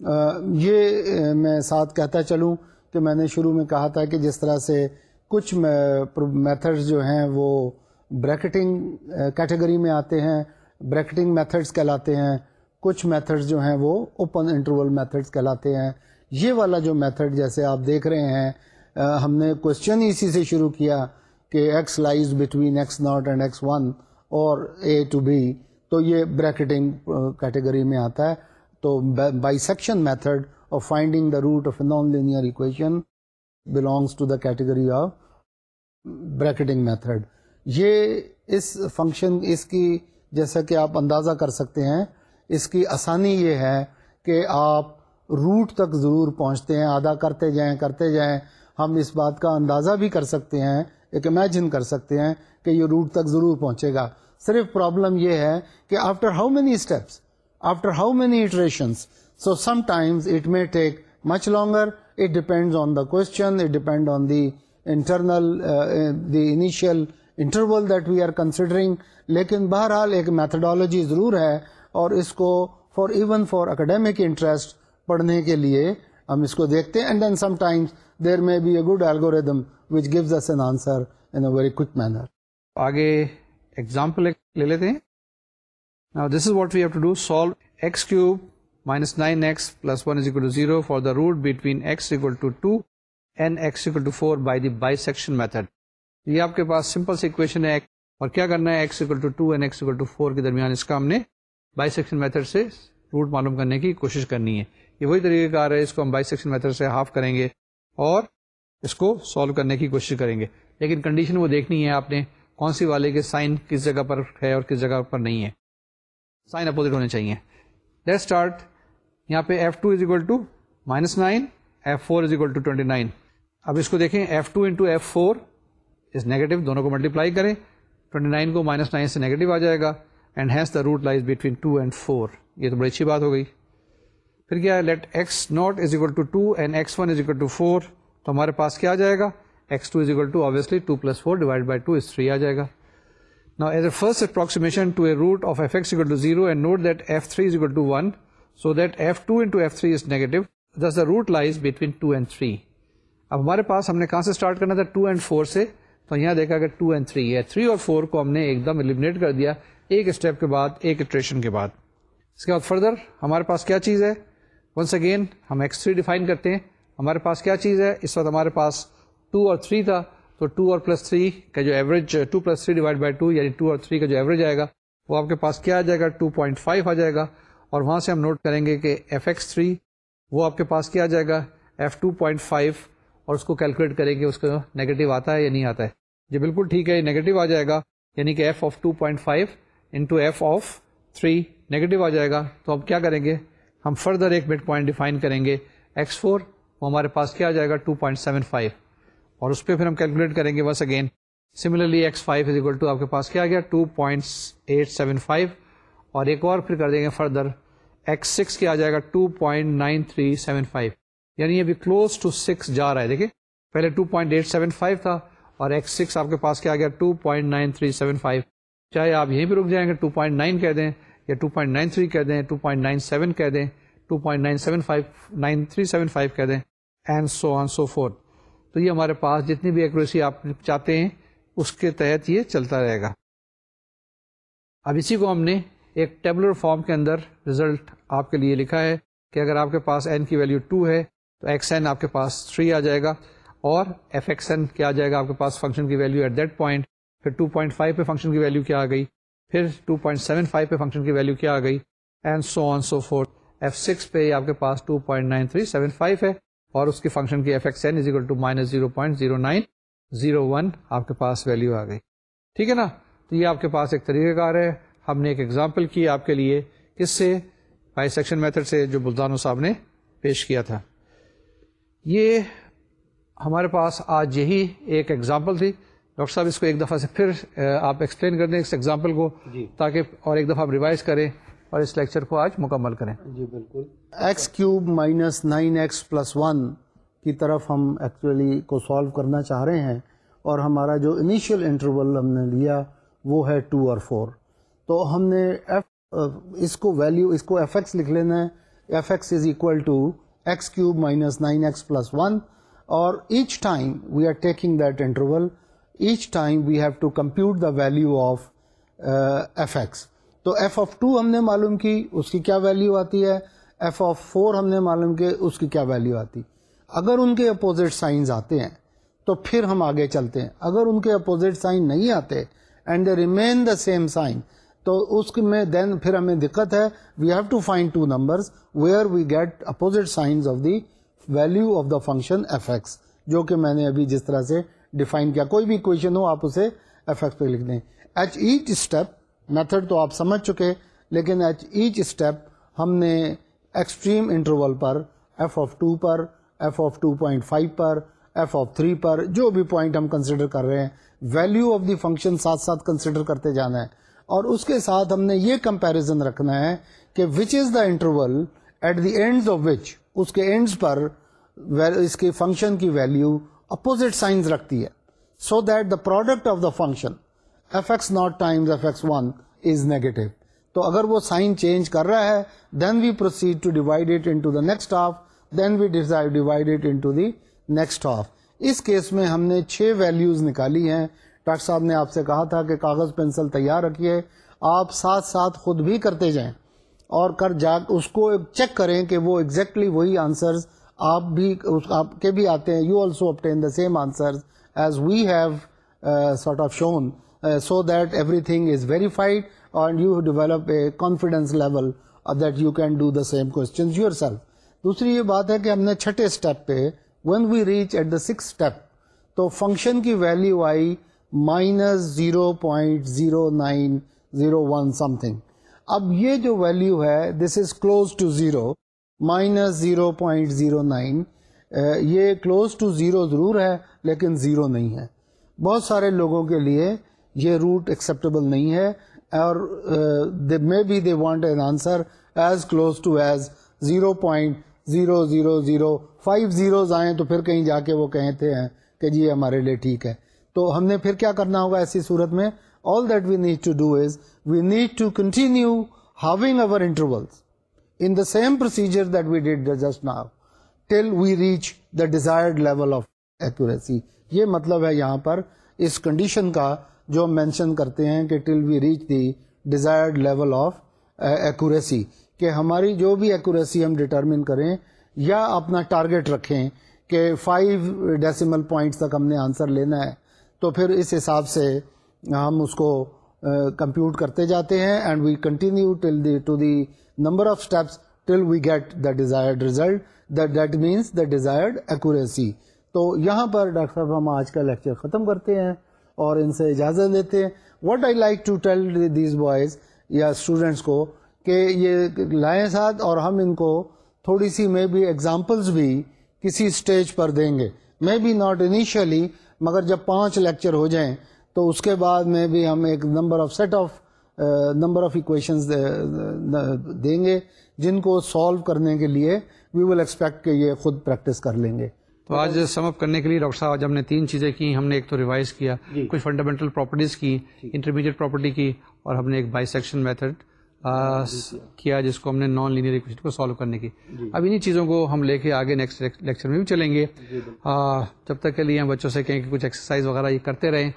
یہ میں ساتھ کہتا چلوں کہ میں نے شروع میں کہا تھا کہ جس طرح سے کچھ میتھڈز جو ہیں وہ بریکٹنگ کیٹیگری میں آتے ہیں بریکٹنگ میتھڈز کہلاتے ہیں کچھ میتھڈز جو ہیں وہ اوپن انٹرول میتھڈز کہلاتے ہیں یہ والا جو میتھڈ جیسے آپ دیکھ رہے ہیں ہم نے کوشچن اسی سے شروع کیا کہ x lies between x naught and x one اور اے ٹو بی تو یہ بریکٹنگ کیٹیگری میں آتا ہے تو bisection method of finding the root of a non linear equation belongs to the category of bracketing method یہ اس function اس کی جیسا کہ آپ اندازہ کر سکتے ہیں اس کی آسانی یہ ہے کہ آپ روٹ تک ضرور پہنچتے ہیں آدھا کرتے جائیں کرتے جائیں ہم اس بات کا اندازہ بھی کر سکتے ہیں ایک امیجن کر سکتے ہیں کہ یہ روٹ تک ضرور پہنچے گا صرف پرابلم یہ ہے کہ after how many steps after how many iterations سو میں کوشچنڈ آن دی انٹرنل لیکن بہرحال ایک میتھڈالوجی ضرور ہے اور اس کو for even for academic interest پڑھنے کے لیے ہم اس کو دیکھتے ہیں and then some there may be a good which gives us an answer in a very algorithmic manner آگے ایگزامپل لے لیتے ہیں this is what to to do the x cube minus nine x plus one x for the 4 x x bisection method یہ آپ کے پاس simple سے اور کیا کرنا ہے x x equal equal two two two and four کے درمیان اس کا ہم نے بائی سیکشن میتھڈ سے روٹ معلوم کرنے کی کوشش کرنی ہے یہ وہی طریقہ کار ہے اس کو ہم بائی سیکشن میتھڈ سے ہاف کریں گے اور اس کو سالو کرنے کی کوشش کریں گے لیکن کنڈیشن وہ دیکھنی ہے آپ نے کون سی والے کے سائن کس جگہ پر ہے اور کس جگہ پر نہیں ہے سائن اپوزٹ ہونے چاہیے لیٹ اسٹارٹ یہاں پہ f two is equal to minus nine f four is equal to twenty nine اب اس کو دیکھیں f two into f four is negative دونوں کو ملٹیپلائی کریں ٹوئنٹی نائن کو مائنس نائن سے نیگیٹو آ جائے گا and hence the root lies between two and four یہ تو بڑی اچھی بات ہو گئی پھر کیا ہے let x not is equal to two and x one is equal to four تو ہمارے پاس کیا آ جائے گا x two is equal to obviously two plus four divide by two is three آ جائے گا first approximation this the root lies between two and three اب ہمارے پاس ہم نے کہاں سے اسٹارٹ کرنا تھا ٹو اینڈ فور سے تو یہاں دیکھا کہ ٹو اینڈ تھری ہے تھری اور فور کو ہم نے ایک دم ایلیمنیٹ کر دیا ایک اسٹیپ کے بعد ایک اٹریشن کے بعد اس کے بعد فردر ہمارے پاس کیا چیز ہے ونس اگین ہم ایکس تھری ڈیفائن کرتے ہیں ہمارے پاس کیا چیز ہے اس وقت ہمارے پاس ٹو اور تھری تھا تو ٹو اور پلس تھری کا جو average two plus three divide by two یعنی ٹو تھری کا جو ایوریج آئے گا وہ آپ کے پاس کیا آ جائے گا ٹو پوائنٹ فائیو آ جائے گا اور وہاں سے ہم نوٹ کریں گے کہ ایف ایکس تھری وہ آپ کے پاس کیا آ جائے گا ایف ٹو پوائنٹ فائیو اور اس کو کیلکولیٹ کریں گے اس کا نیگیٹو آتا ہے یا نہیں آتا ہے یہ بالکل ٹھیک ہے یہ نیگیٹو آ جائے گا یعنی کہ f of two point five into f of three negative آ جائے گا تو اب کیا کریں گے ہم فردر ایک مڈ پوائنٹ ڈیفائن کریں گے ایکس فور وہ ہمارے پاس کیا آ جائے گا ٹو پوائنٹ سیون فائیو اور اس پہ پھر ہم کیلکولیٹ کریں گے بس again similarly x five is equal to آپ کے پاس کیا گیا two points eight seven five اور ایک اور پھر کر دیں گے فردر ایکس سکس کیا جائے گا two point nine three seven five یعنی ابھی کلوز ٹو سکس جا رہا ہے دیکھیں پہلے two point eight seven five تھا اور ایکس سکس آپ کے پاس کیا گیا two point nine three seven five چاہے آپ یہیں پہ رک جائیں گے ٹو پوائنٹ نائن کہہ دیں یا ٹو پوائنٹ نائن تھری کہہ دیں ٹو پوائنٹ نائن سیون کہہ دیں two point nine seven five nine three seven five کہہ دیں and so on so four تو یہ ہمارے پاس جتنی بھی ایکوریسی آپ چاہتے ہیں اس کے تحت یہ چلتا رہے گا اب اسی کو ہم نے ایک ٹیبلر فارم کے اندر ریزلٹ آپ کے لیے لکھا ہے کہ اگر آپ کے پاس این کی ویلیو ٹو ہے تو ایکس این آپ کے پاس تھری آ جائے گا اور ایف ایکس این کیا آ جائے گا آپ کے پاس فنکشن کی ویلیو ایٹ دیٹ پوائنٹ پھر ٹو پوائنٹ فائیو پہ فنکشن کی ویلیو کیا آ گئی پھر ٹو پوائنٹ سیون فائیو پہ فنکشن کی ویلیو کیا آ گئی and so on so forth f six پہ آپ کے پاس two point nine three seven five ہے اور اس کے فنکشن کی is equal to minus zero point zero nine zero one آپ کے پاس ویلیو آ گئی ٹھیک ہے نا تو یہ آپ کے پاس ایک طریقہ کار ہے ہم نے ایک ایگزامپل کی آپ کے لیے کس سے بائی سیکشن میتھڈ سے جو بلدانو صاحب نے پیش کیا تھا یہ ہمارے پاس آج یہی ایک ایگزامپل تھی ڈاکٹر صاحب اس کو ایک دفعہ سے پھر آپ ایکسپلین کر دیں اس ایگزامپل کو جی۔ تاکہ اور ایک دفعہ ہم ریوائز کریں اور اس لیکچر کو آج مکمل کریں جی بالکل x cube minus nine x plus one کی طرف ہم ایکچولی کو سالو کرنا چاہ رہے ہیں اور ہمارا جو انیشیل انٹرول ہم نے لیا وہ ہے ٹو اور فور تو ہم نے ایف اس کو ویلیو اس کو ایف ایکس لکھ لینا ہے f x is equal to x cube minus nine x plus one اور each time we are taking that interval each time we have to compute the value of f x تو f of two ہم نے معلوم کی اس کی کیا value آتی ہے ایف آف فور ہم نے معلوم کی اس کی کیا ویلو آتی اگر ان کے اپوزٹ سائنز آتے ہیں تو پھر ہم آگے چلتے ہیں اگر ان کے اپوزٹ سائن نہیں آتے and they remain the same sign تو اس میں دین پھر ہمیں دقت ہے we have to find two numbers where we get opposite signs of the value of the function f x جو کہ میں نے ابھی جس طرح سے ڈیفائن کیا کوئی بھی کویشن ہو آپ اسے ایف ایکس پہ لکھ دیں ایچ ایچ اسٹیپ میتھڈ تو آپ سمجھ چکے لیکن ایچ ایچ اسٹیپ ہم نے ایکسٹریم انٹرول پر f of two per f of two point five per f of three پر جو بھی پوائنٹ ہم کنسیڈر کر رہے ہیں ویلیو آف دی فنکشن ساتھ ساتھ کنسیڈر کرتے جانا ہے اور اس کے ساتھ ہم نے یہ کمپیریزن رکھنا ہے کہ which is the interval at the ends of which اس کے اینڈز پر اس کے فنکشن کی ویلیو اپوزٹ سائنز رکھتی ہے so that the product of the function f x not times f x one is negative تو اگر وہ سائن چینج کر رہا ہے then we proceed to divide it into the next half then we desire divide it into the next half us case میں ہم نے چھ ویلیوز نکالی ہیں ڈاکٹر صاحب نے آپ سے کہا تھا کہ کاغذ پینسل تیار رکھیے آپ ساتھ ساتھ خود بھی کرتے جائیں اور کر جا اس کو چیک کریں کہ وہ ایگزیکٹلی exactly وہی آنسرز آپ بھی آپ کے بھی آتے ہیں you also obtain the same answer as we have sort of shown so that everything is verified and you develop a confidence level that you can do the same question yourself دوسری یہ بات ہے کہ ہم نے چھٹے step پہ when we reach at the six step تو فنکشن کی ویلیو آئی minus zero point zero nine zero one something اب یہ جو ویلو ہے this is close to zero minus zero point zero nine یہ کلوز ٹو زیرو ضرور ہے لیکن زیرو نہیں ہے بہت سارے لوگوں کے لیے یہ روٹ ایکسپٹیبل نہیں ہے اور they be they want an answer as close to as zero point zero zero zero five zeros آئیں تو پھر کہیں جا کے وہ کہتے ہیں کہ جی ہمارے لیے ٹھیک ہے تو ہم نے پھر کیا کرنا ہوگا ایسی صورت میں all that we need to do is we need to continue having over interval in the same procedure that we did just now till we reach the desire level of accuracy یہ مطلب ہے یہاں پر اس condition کا جو ہم mention کرتے ہیں کہ till we reach the desired level of accuracy کہ ہماری جو بھی ایکوریسی ہم ڈٹرمن کریں یا اپنا ٹارگیٹ رکھیں کہ فائیو ڈیسیمل پوائنٹس تک ہم نے آنسر لینا ہے تو پھر اس حساب سے ہم اس کو کمپیوٹ uh, کرتے جاتے ہیں and we continue till the to the number of steps till we get the desired result the that means the desired accuracy تو یہاں پر ڈاکٹر صاحب ہم آج کا لیکچر ختم کرتے ہیں اور ان سے اجازت دیتے ہیں what I like to tell these boys یا اسٹوڈنٹس کو کہ یہ لائیں ساتھ اور ہم ان کو تھوڑی سی مے بی ایگزامپلس بھی کسی اسٹیج پر دیں گے مے بی ناٹ انیشلی مگر جب پانچ لیکچر ہو جائیں تو اس کے بعد میں بھی ہم ایک number of set of number of equations دیں گے جن کو سالو کرنے کے لیے وی ول ایکسپیکٹ کہ یہ خود پریکٹس کر لیں گے تو آج سم اپ کرنے کے لیے ڈاکٹر صاحب آج ہم نے تین چیزیں کی ہم نے ایک تو ریوائز کیا کچھ فنڈامنٹل پراپرٹیز کی انٹرمیڈیٹ پراپرٹی کی اور ہم نے ایک بائی سیکشن میتھڈ کیا جس کو ہم نے نان لینئر کو سالو کرنے کی جی۔ اب انہیں چیزوں کو ہم لے کے آگے نیکسٹ لیکچر میں بھی چلیں گے جی، جب تک کے لیے ہم بچوں سے کہیں کہ کچھ ایکسرسائز وغیرہ یہ کرتے رہیں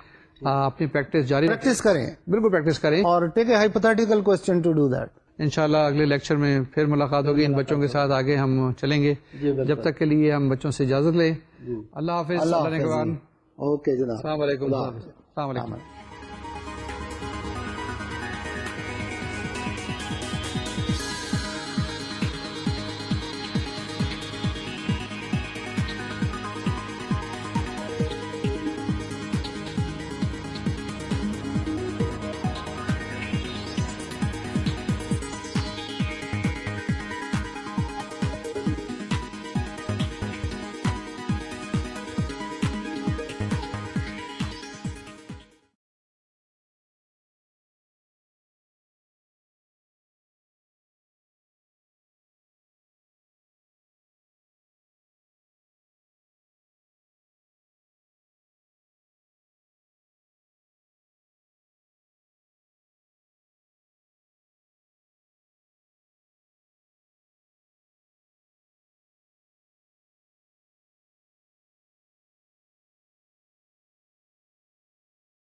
اپنی پریکٹس جاری پریکٹس کریں بالکل پریکٹس کریں اور take a question to do that انشاءاللہ اگلے لیکچر میں پھر ملاقات ہوگی ان بچوں کے ساتھ آگے ہم چلیں گے جی، جب تک کے لیے ہم بچوں سے اجازت لیں جی۔ اللہ حافظ اللہ علیکم السلام علیکم